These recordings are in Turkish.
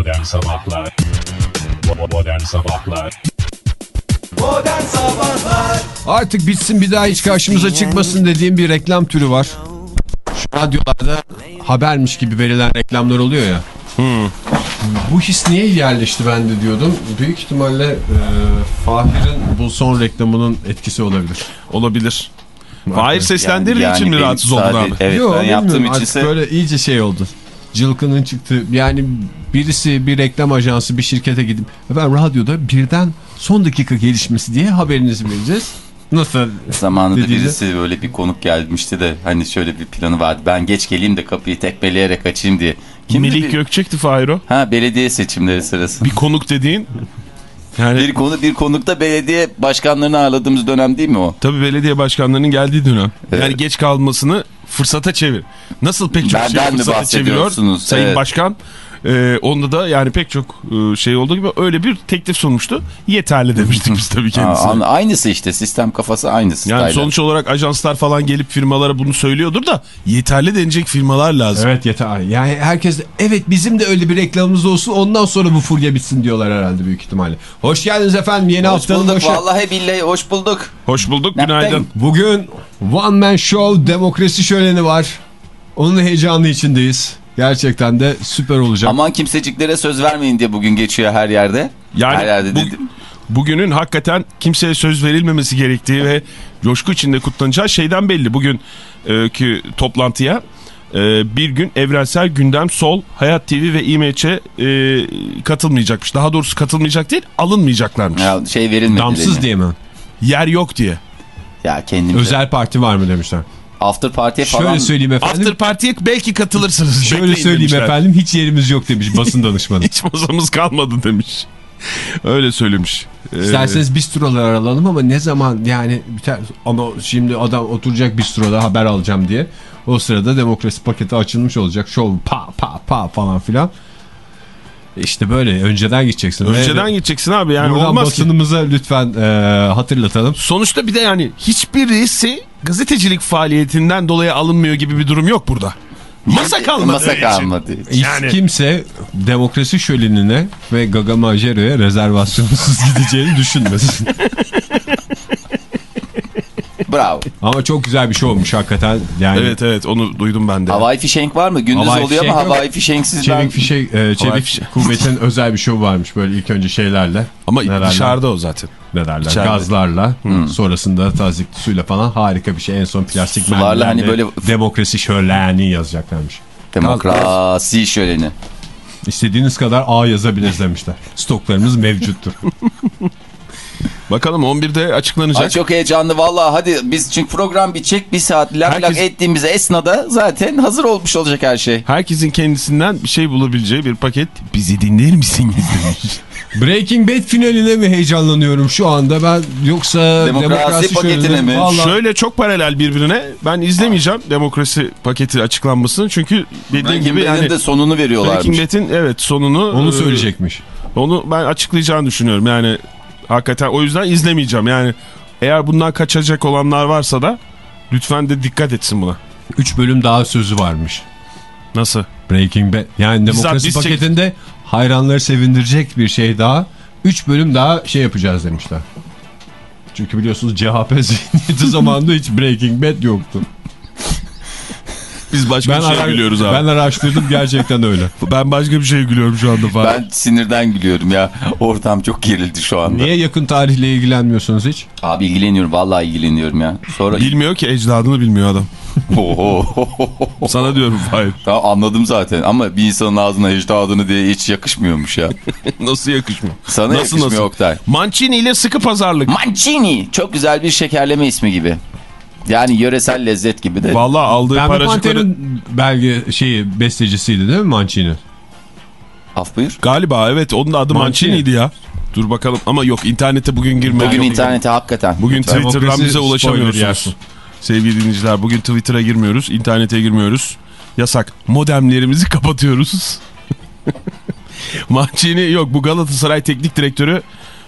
Modern Sabahlar Modern Sabahlar Modern Sabahlar Artık bitsin bir daha hiç karşımıza çıkmasın dediğim bir reklam türü var. Şu radyolarda habermiş gibi verilen reklamlar oluyor ya. Bu his niye yerleşti bende diyordum. Büyük ihtimalle e, Fahir'in bu son reklamının etkisi olabilir. Olabilir. Fahir seslendirdiği Yani- için mi rahatsız oldun abi? Evet Yo, ben yaptığım bilmiyorum. için Artık böyle iyice şey oldu. Cılkının çıktı. Yani birisi bir reklam ajansı bir şirkete gidip ben radyoda birden son dakika gelişmesi diye haberinizi vereceğiz. Nasıl? Zamanında dediğinde- birisi böyle bir konuk gelmişti de hani şöyle bir planı vardı. Ben geç geleyim de kapıyı tekmeleyerek açayım diye. Kimdi Melih bir- Gökçek'ti Fahir o. Ha belediye seçimleri sırası. Bir konuk dediğin. Yani Bir konu bir konukta belediye başkanlarını ağırladığımız dönem değil mi o? tabii belediye başkanlarının geldiği dönem. Evet. Yani geç kalmasını fırsata çevir. Nasıl pek çok şey Benden fırsata çeviriyor? Sayın Evet. Başkan. Ee, onda da yani pek çok e, şey olduğu gibi öyle bir teklif sunmuştu. Yeterli demiştik biz tabii kendisine. an- aynısı işte sistem kafası aynısı. Yani sonuç olarak ajanslar falan gelip firmalara bunu söylüyordur da yeterli denecek firmalar lazım. Evet yeter. Yani herkes evet bizim de öyle bir reklamımız olsun ondan sonra bu furya bitsin diyorlar herhalde büyük ihtimalle. Hoş geldiniz efendim yeni Hoş haftanın bulduk başı. vallahi billahi hoş bulduk. Hoş bulduk günaydın. Bugün One Man Show demokrasi şöleni var. Onun heyecanı içindeyiz. Gerçekten de süper olacak. Aman kimseciklere söz vermeyin diye bugün geçiyor her yerde. Yani her yerde bu- dedim. Bugünün hakikaten kimseye söz verilmemesi gerektiği ve coşku içinde kutlanacağı şeyden belli. Bugünkü toplantıya e, bir gün Evrensel Gündem Sol, Hayat TV ve İMÇ e, katılmayacakmış. Daha doğrusu katılmayacak değil, alınmayacaklarmış. Ya şey verilmedi. Damsız diye mi? Yer yok diye. Ya kendimize. Özel parti var mı demişler. After party'ye falan. Şöyle söyleyeyim efendim. After Party'ye belki katılırsınız. Şöyle Bekleyin söyleyeyim demişler. efendim hiç yerimiz yok demiş basın danışmanı. Hiç masamız kalmadı demiş. Öyle söylemiş. Ee, İsterseniz bistrolar alalım ama ne zaman yani biter ama şimdi adam oturacak bistroda haber alacağım diye. O sırada demokrasi paketi açılmış olacak. Şov pa pa pa falan filan. İşte böyle önceden gideceksin. önceden Ve gideceksin abi yani Buradan olmaz ki. basınımıza lütfen e, hatırlatalım. Sonuçta bir de yani hiçbirisi gazetecilik faaliyetinden dolayı alınmıyor gibi bir durum yok burada. Masa kalmadı. Masa kalmadı. Hiç Yani- kimse demokrasi şölenine ve Gaga Majero'ya rezervasyonsuz gideceğini düşünmesin. Bravo. Ama çok güzel bir şey olmuş hakikaten. Yani Evet evet onu duydum ben de. Havai fişenk var mı? Gündüz Havai oluyor ama havai fişenksiz ben... Çevik fişek, e, çevik fişek. kuvvetin özel bir şovu varmış böyle ilk önce şeylerle. Ama Ne derler? dışarıda o zaten. Ne derler? İçeride. Gazlarla. Sonrasında tazikli suyla falan harika bir şey. En son plastik Sularla mermilerle hani böyle- demokrasi şöleni yazacaklarmış. Demokrasi şöleni. İstediğiniz kadar A yazabiliriz demişler. Stoklarımız mevcuttur. Bakalım 11'de açıklanacak. Ay çok heyecanlı vallahi hadi biz çünkü program bitecek bir saat lak lak Herkes- ettiğimiz esnada zaten hazır olmuş olacak her şey. Herkesin kendisinden bir şey bulabileceği bir paket. Bizi dinler misiniz demiş. Breaking Bad finaline mi heyecanlanıyorum şu anda ben yoksa Demokrasi paketine şöleni- mi? Vallahi Şöyle çok paralel birbirine. Ben izlemeyeceğim demokrasi paketi açıklanmasını. Çünkü dediğim gibi yani de sonunu veriyorlarmış. Breaking Bad'in evet sonunu onu e, söyleyecekmiş. Onu ben açıklayacağını düşünüyorum. Yani hakikaten o yüzden izlemeyeceğim. Yani eğer bundan kaçacak olanlar varsa da lütfen de dikkat etsin buna. 3 bölüm daha sözü varmış. Nasıl? Breaking Bad. Yani Bizzat demokrasi biz çek- paketinde hayranları sevindirecek bir şey daha. 3 bölüm daha şey yapacağız demişler. Çünkü biliyorsunuz CHP zihniyeti zamanında hiç Breaking Bad yoktu. Biz başka Ben, bir ara- gülüyoruz abi. ben araştırdım gerçekten öyle. Ben başka bir şeye gülüyorum şu anda falan. Ben sinirden gülüyorum ya. Ortam çok gerildi şu anda. Niye yakın tarihle ilgilenmiyorsunuz hiç? Abi ilgileniyorum vallahi ilgileniyorum ya. Sonra Bilmiyor ki ecdadını bilmiyor adam. Sana diyorum Fahir. Tamam anladım zaten ama bir insanın ağzına ecdadını diye hiç yakışmıyormuş ya. Nasıl yakışmıyor? Sana Nasıl, yakışmıyor nasıl? Oktay. Mancini ile sıkı pazarlık. Mancini çok güzel bir şekerleme ismi gibi. Yani yöresel lezzet gibi de. Vallahi aldığı Pembe paracıkları belge şeyi bestecisiydi değil mi Mancini? Af buyur. galiba evet onun da adı Mancini. Mancini'ydi ya. Dur bakalım ama yok internete bugün girme. Bugün yok. internete hakikaten. Bugün Lütfen. Twitter'dan bize ulaşamıyorsunuz. Sevgili dinleyiciler bugün Twitter'a girmiyoruz, internete girmiyoruz. Yasak. Modemlerimizi kapatıyoruz. Mancini yok bu Galatasaray Teknik Direktörü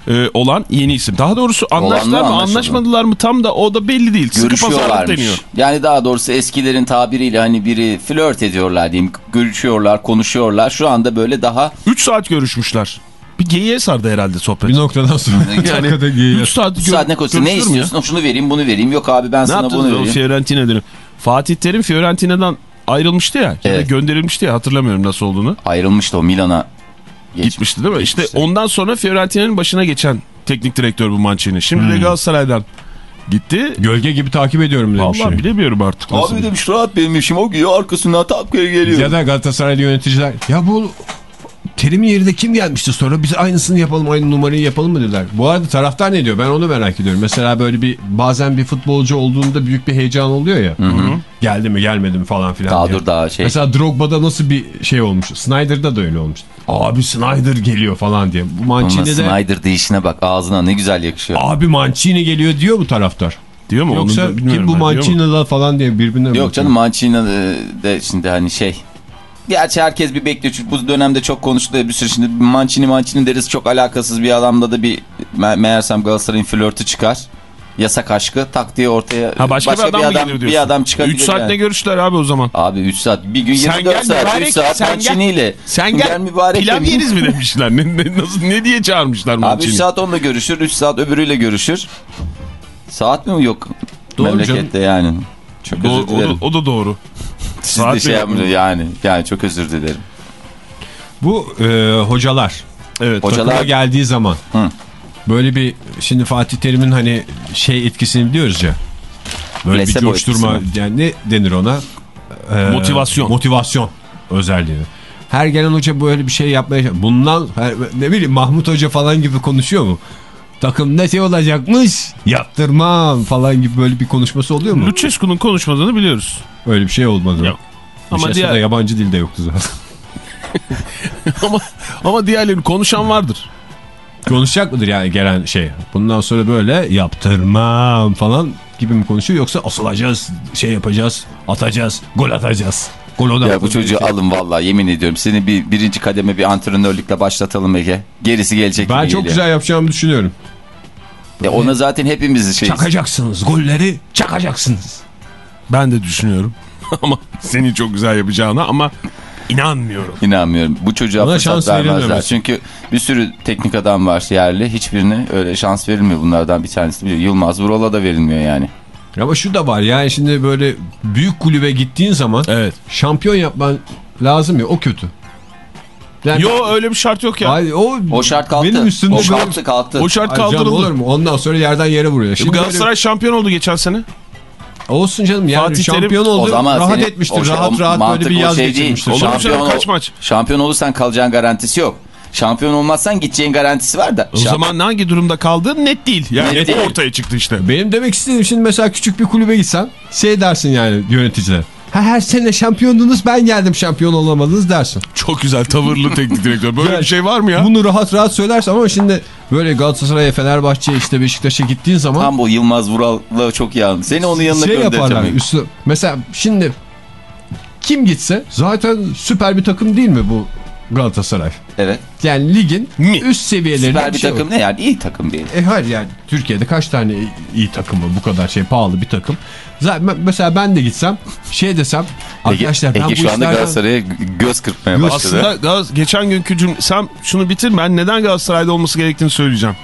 e, olan yeni isim. Daha doğrusu anlaştılar mı anlaşmadılar mı tam da o da belli değil. Sıkı pazarlık deniyor. Yani daha doğrusu eskilerin tabiriyle hani biri flört ediyorlar diyeyim. Görüşüyorlar, konuşuyorlar. Şu anda böyle daha 3 saat görüşmüşler. Bir geyiğe sardı herhalde sohbet. Bir noktadan sonra Yani hakikaten geyiğe- 3 saat, gör- saat ne konuşuyor? Ne ya? istiyorsun? Şunu vereyim, bunu vereyim. Yok abi ben Ne sana bunu vereyim. Fiorentina'dan? Fatih Terim Fiorentina'dan ayrılmıştı ya. ya Evet. gönderilmişti ya hatırlamıyorum nasıl olduğunu. Ayrılmıştı o Milan'a. Gitmişti değil mi? İşte Gitmişti. ondan sonra Fiorentina'nın başına geçen teknik direktör bu Mancini. Şimdi Hmm. de Galatasaray'dan gitti. Gölge gibi takip ediyorum demiş. Vallahi bilemiyorum artık nasıl. Abi demiş rahat benim işim o giyiyor arkasından tak geri geliyor. Ya da Galatasaraylı yöneticiler ya bu Terim'in yerine kim gelmişti sonra biz aynısını yapalım aynı numarayı yapalım mı dediler. Bu arada taraftar ne diyor ben onu merak ediyorum. Mesela böyle bir bazen bir futbolcu olduğunda büyük bir heyecan oluyor ya. Geldi mi gelmedi mi falan filan Daha diye. dur daha şey. Mesela Drogba'da nasıl bir şey olmuş. Snyder'da da öyle olmuş. Abi Snyder geliyor falan diye. Bu Ama Mancini'de Snyder değişine bak ağzına ne güzel yakışıyor. abi Mancini geliyor diyor bu taraftar. Diyor mu? Yoksa da bilmiyorum kim bu? Mancini'la falan diye birbirine Yok bakıyor. canım Mancini de şimdi hani şey. Gerçi herkes bir bekliyor çünkü bu dönemde çok konuşuluyor bir sürü şimdi Mancini Mancini deriz çok alakasız bir adamda da bir me meğersem Galatasaray'ın flörtü çıkar. Yasak aşkı tak diye ortaya Ha başka, bir adam mı gelir diyorsun? bir adam çıkabilir. 3 saat yani. ne görüştüler abi o zaman? Abi 3 saat bir gün Sen 24 gel saat mübarek, 3 saat sen gel. Mancini ile. Sen gel, mübarek pilav yeriz mi demişler. ne, ne, nasıl, ne diye çağırmışlar Abi 3 Mancini? saat onunla görüşür 3 saat öbürüyle görüşür. Saat mi yok Doğru memlekette yani. Çok özür Doğru, o, dilerim. da, o da doğru. Siz de şey yapmıyor yani. Yani çok özür dilerim. Bu e, hocalar Evet. Hocalar- takıma geldiği zaman Hı. böyle bir şimdi Fatih Terim'in hani şey etkisini biliyoruz ya. Böyle Placebo bir coşturma yani ne denir ona? E, Motivasyon. Motivasyon özelliğini. Her gelen hoca böyle bir şey yapmaya bundan her- ne bileyim Mahmut Hoca falan gibi konuşuyor mu? Takım ne şey olacakmış yaptırmam falan gibi böyle bir konuşması oluyor mu? Lucescu'nun konuşmadığını biliyoruz. Öyle bir şey olmadı. Yok. Ama Ama diğer- yabancı dilde yoktu zaten. ama ama diğerleri konuşan vardır. Konuşacak mıdır yani gelen şey? Bundan sonra böyle yaptırmam falan gibi mi konuşuyor yoksa asılacağız, şey yapacağız, atacağız, gol atacağız. Gol o da Ya bu çocuğu şey. alın vallahi yemin ediyorum. Seni bir birinci kademe bir antrenörlükle başlatalım Ege. Gerisi gelecek Ben çok geliyor. güzel yapacağımı düşünüyorum. Ya ona zaten hepimiz şey. Çakacaksınız golleri, çakacaksınız. Ben de düşünüyorum. ama seni çok güzel yapacağına ama inanmıyorum. İnanmıyorum. Bu çocuğa Ona fırsat şans vermezler. Çünkü bir sürü teknik adam var yerli. Hiçbirine öyle şans verilmiyor. Bunlardan bir tanesi. Yılmaz Vural'a da verilmiyor yani. Ama şu da var yani şimdi böyle büyük kulübe gittiğin zaman Evet. şampiyon yapman lazım ya o kötü. Yani, Yo öyle bir şart yok ya. Ay, o, O şart kalktı. Benim üstümde o böyle- kalktı kalktı. O şart Ay kaldırıldı. olur mu? Ondan sonra yerden yere vuruyor. Şimdi Galatasaray şampiyon oldu geçen sene. böyle- olsun canım yani Fatih Terim- şampiyon oldu. Rahat senin- etmiştir. o şey- rahat o rahat böyle bir yaz şey geçirmiştir. Şampiyon ol- kaç maç? Şampiyon olursan kalacağın garantisi yok. Şampiyon olmazsan gideceğin garantisi var da. O Şamp- zaman hangi durumda kaldığı net değil. Yani Net net değil. ortaya çıktı işte. Benim demek istediğim şimdi mesela küçük bir kulübe gitsen şey dersin yani yöneticiler. Ha, her sene şampiyondunuz ben geldim şampiyon olamadınız dersin. Çok güzel tavırlı teknik direktör. Böyle Yani bir şey var mı ya? Bunu rahat rahat söylersin ama şimdi böyle Galatasaray'a, Fenerbahçe'ye işte Beşiktaş'a gittiğin zaman Tam bu Yılmaz Vural'la çok anladın. Seni onun yanına şey yaparlar. göndereceğim. Üstü, mesela şimdi kim gitse zaten süper bir takım değil mi bu Galatasaray? Evet. Yani ligin Mi? üst seviyelerinde Süper bir şey takım var. ne yani? İyi takım değil. E hayır yani Türkiye'de kaç tane iyi takım var bu kadar şey pahalı bir takım. Zaten mesela ben de gitsem şey desem arkadaşlar ben Ege bu şu anda işlerden Galatasaray'a göz kırpmaya Göz- başladı. Aslında Galatasaray- geçen günkü cümle sen şunu bitir ben neden Galatasaray'da olması gerektiğini söyleyeceğim.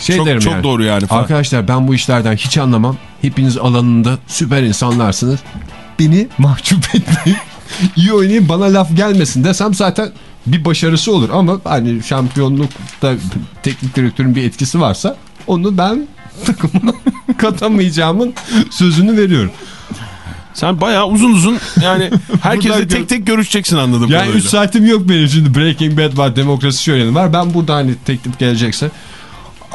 şey çok derim çok yani. doğru yani. falan. Arkadaşlar ben bu işlerden hiç anlamam. Hepiniz alanında süper insanlarsınız. Beni mahcup etmeyin. İyi oynayın bana laf gelmesin desem zaten bir başarısı olur. Ama hani şampiyonlukta teknik direktörün bir etkisi varsa onu ben takıma katamayacağımın sözünü veriyorum. Sen bayağı uzun uzun yani Buradan tek tek görüşeceksin anladığım Yani 3 kadarıyla. saatim yok benim şimdi Breaking Bad var demokrasi şöleni var. Ben burada hani teklif gelecekse.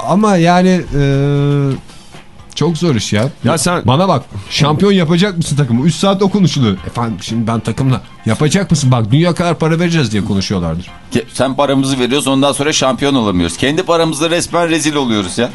Ama yani eee, çok zor iş ya. Ya sen Bana bak şampiyon yapacak mısın takımı? 3 saat o konuşuluyor. Efendim şimdi ben takımla yapacak mısın? Bak dünya kadar para vereceğiz diye konuşuyorlardır. Sen paramızı veriyoruz ondan sonra şampiyon olamıyoruz. Kendi paramızla resmen rezil oluyoruz ya.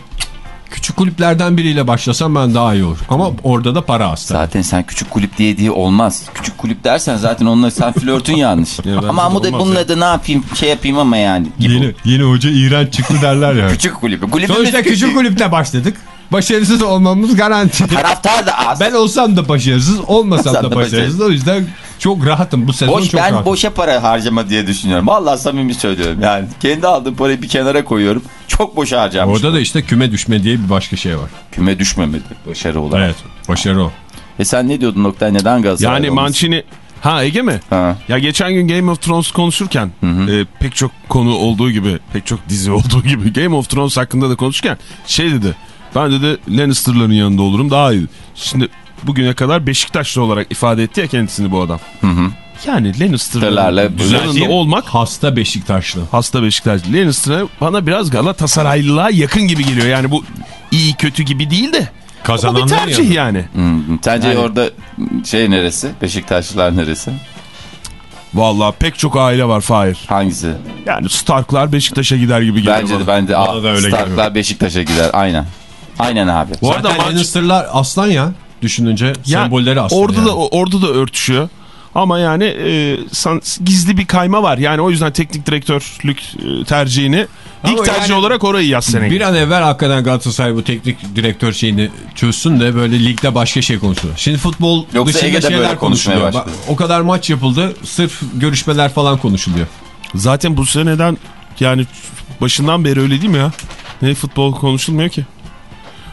Küçük kulüplerden biriyle başlasam ben daha iyi olur. Ama orada da para az. Zaten sen küçük kulüp diye diye olmaz. Küçük kulüp dersen zaten onunla sen flörtün yanlış. ama bu da bununla da ne yapayım şey yapayım ama yani. Gibi. Yeni, yeni hoca iğrenç çıktı derler ya. Küçük kulübü. Kulübümüz Sonuçta küçük kulüpte başladık. Başarısız olmamız garanti. Taraftar da az. Ben olsam da başarısız, olmasam da da başarısız. O yüzden çok rahatım. Bu sezon Boş, çok ben rahatım. boşa para harcama diye düşünüyorum. Vallahi samimi söylüyorum. Yani kendi aldığım parayı bir kenara koyuyorum. Çok boşa harcamış. Orada da işte küme düşme diye bir başka şey var. Küme düşmemedi başarı olarak. Evet. Başarı o. E sen ne diyordun Oktay? Neden Galatasaray Yani Mancini... Ha Ege mi? Ha. Ya geçen gün Game of Thrones konuşurken e, pek çok konu olduğu gibi pek çok dizi olduğu gibi Game of Thrones hakkında da konuşurken şey dedi. Ben dedi Lannister'ların yanında olurum daha iyi. Şimdi bugüne kadar Beşiktaşlı olarak ifade etti ya kendisini bu adam. Yani Lannister'ların Lannister'larla yanında olmak Hasta Beşiktaşlı. hasta Beşiktaşlı. Lannister'a bana biraz Galatasaraylılığa yakın gibi geliyor. Yani bu iyi kötü gibi değil de. O bir Kazananlar tercih yanında. yani. Hmm, Sence Yani- orada şey neresi? Beşiktaşlılar neresi? Vallahi pek çok aile var Fahir. Hangisi? Yani Starklar Beşiktaş'a gider gibi geliyor Bence bana. de ben de, Bana da öyle Starklar geliyor. Beşiktaş'a gider. Aynen. Aynen abi. Bu arada Zaten Lannister'lar aslan ya. Düşününce Ya, sembolleri aslan orada yani. da orada da örtüşüyor. Ama yani e, san- gizli bir kayma var. Yani o yüzden teknik direktörlük e, tercihini Ama ilk tercih yani- olarak orayı yaz seneye. Bir an evvel hakikaten Galatasaray bu teknik direktör şeyini çözsün de böyle ligde başka şey konuşulur. Şimdi futbol Yoksa dışında Ege'de şeyler konuşuluyor. başladı. O kadar maç yapıldı. Sırf görüşmeler falan konuşuluyor. Zaten bu seneden yani başından beri öyle değil mi ya? Ne futbol konuşulmuyor ki?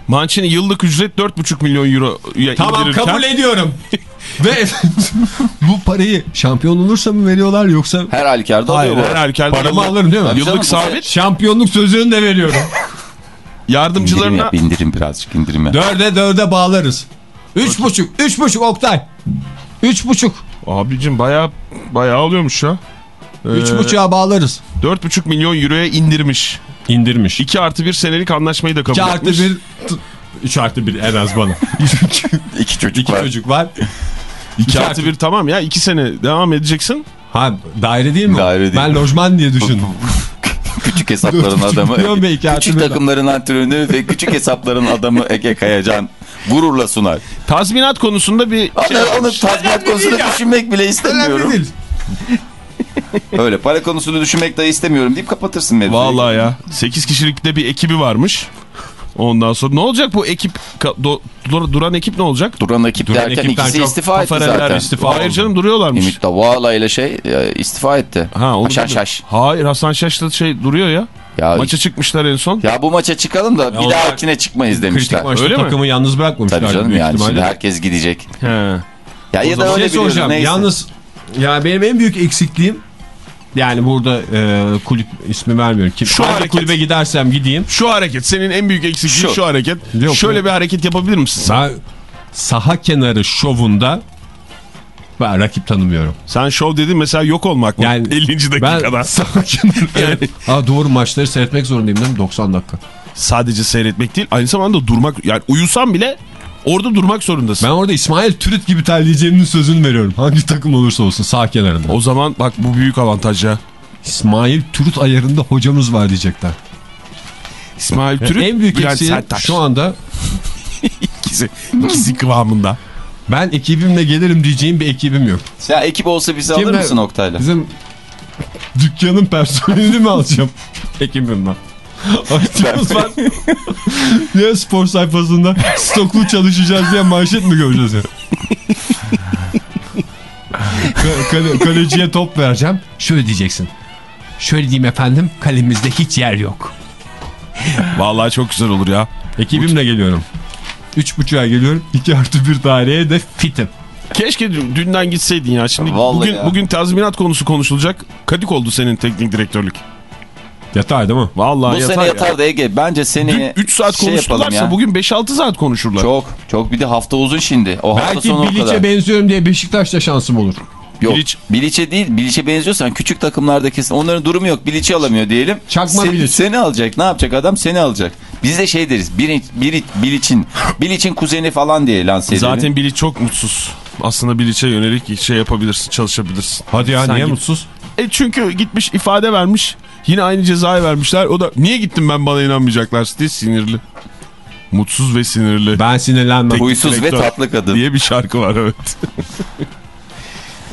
Mancini yıllık ücret 4,5 milyon euro Tamam indirirken kabul ediyorum. Ve bu parayı şampiyon olursa mı veriyorlar yoksa Her halükarda Hayır, oluyor bu. her halükarda paramı yıllık- alırım değil mi? Tabii canım, Yıllık sabit Şampiyonluk sözünü de veriyorum. İndirim yardımcılarına yap, indirim birazcık indirim yap. dörde dörde bağlarız. Üç buçuk, üç buçuk Oktay. Üç buçuk. abicim baya baya alıyormuş ya. Üç Ee, buçuğa bağlarız. 4,5 milyon euroya indirmiş. İndirmiş. 2 artı 1 senelik anlaşmayı da kabul 2 artı etmiş. 1 3 artı 1 en az bana. İki çocuk İki var. çocuk var. 2 artı 1 tamam ya 2 sene devam edeceksin. Ha daire değil mi? Daire değil. Ben lojman diye düşündüm. Küçük hesapların adamı. Küçük takımların antrenörü ve küçük hesapların adamı Ege Kayacan gururla sunar. Tazminat konusunda bir şey Onu, onu tazminat konusunu düşünmek bile istemiyorum. Öyle para konusunu düşünmek de istemiyorum deyip kapatırsın mevzuyu. Vallahi ya 8 kişilikte bir ekibi varmış. Ondan sonra ne olacak bu ekip do- dur- duran ekip ne olacak? Duran ekip Duran derken ekipten ikisi istifa etti zaten. istifa. Hayır canım duruyorlarmış. Ümit Davala ile şey e, istifa etti. Ha, dedim. Haş. Hayır Hasan Şaş'ta şey duruyor ya. Ya, Maça çıkmışlar en son. ya bu maça çıkalım da bir onlar dahakine çıkmayız demişler. Kritik maçta Öyle mi? takımı yalnız bırakmamışlar. Tabii canım yani ihtimalle. şimdi herkes gidecek. He. Ya ya da öyle şey biliyoruz neyse. Yalnız ya benim en büyük eksikliğim yani burada e, kulüp ismi vermiyorum. Kim, Şu hareket. kulübe gidersem gideyim. Şu hareket senin en büyük eksikliğin şu, Şu. hareket. Yok, Şöyle yok. bir hareket yapabilir misin? Ben saha kenarı şovunda ben rakip tanımıyorum. sen şov dedin mesela yok olmak mı? Yani 50. dakikada. Ben saha kenarı yani. Aa, doğru maçları seyretmek zorundayım değil mi? 90 dakika. Sadece seyretmek değil aynı zamanda durmak yani uyusan bile orada durmak zorundasın. Ben orada İsmail Türüt gibi terleyeceğimin sözünü veriyorum. Hangi takım olursa olsun sağ kenarında. O zaman bak bu büyük avantaj ya. İsmail Türüt ayarında hocamız var diyecekler. İsmail Türüt, en büyük Bülent eksiğim Serttaş. şu anda ikisi, ikisi kıvamında. ben ekibimle gelirim diyeceğim bir ekibim yok. Sen ekip olsa bizi alır Kimle- mısın Oktay'la? Bizim dükkanın personelini mi alacağım ekibimden? Aktiyonuz var. ya spor sayfasında stoklu çalışacağız diye manşet mi göreceğiz ya? Ka- kale- kaleciye top vereceğim. Şöyle diyeceksin. Şöyle diyeyim efendim kalemizde hiç yer yok. Vallahi çok güzel olur ya. Ekibimle geliyorum. Üç buçuğa geliyorum. 2 artı bir daireye de fitim. Keşke dün- dünden gitseydin ya. Şimdi Vallahi bugün ya. bugün tazminat konusu konuşulacak. Kadık oldu senin teknik direktörlük. Yatar değil mi? Vallahi Bu yatar sene ya. yatar da Ege. Bence Dün seneye 3 saat şey konuştularsa ya. bugün 5-6 saat konuşurlar. Çok çok bir de hafta uzun şimdi. O hafta Belki sonu o kadar. Bilic'e benziyorum diye Beşiktaş'ta şansım olur. Yok. Bilic- Bilic'e değil. Bilic'e benziyorsan küçük takımlardaki onların durumu yok. Bilic'i alamıyor diyelim. Çakma Seni- Bilic. Seni alacak. Ne yapacak adam? Seni alacak. Biz de şey deriz. Biri, biri, Bilic'in Bilic'in kuzeni falan diye lanse edelim. Zaten Bilic çok mutsuz. Aslında Bilic'e yönelik şey yapabilirsin, çalışabilirsin. Hadi ya Sen niye git. mutsuz? E çünkü gitmiş ifade vermiş. Yine aynı cezayı vermişler. O da niye gittim ben bana inanmayacaklar diye sinirli. Mutsuz ve sinirli. Ben sinirlenmem. Huysuz ve tatlı kadın. diye bir şarkı var evet.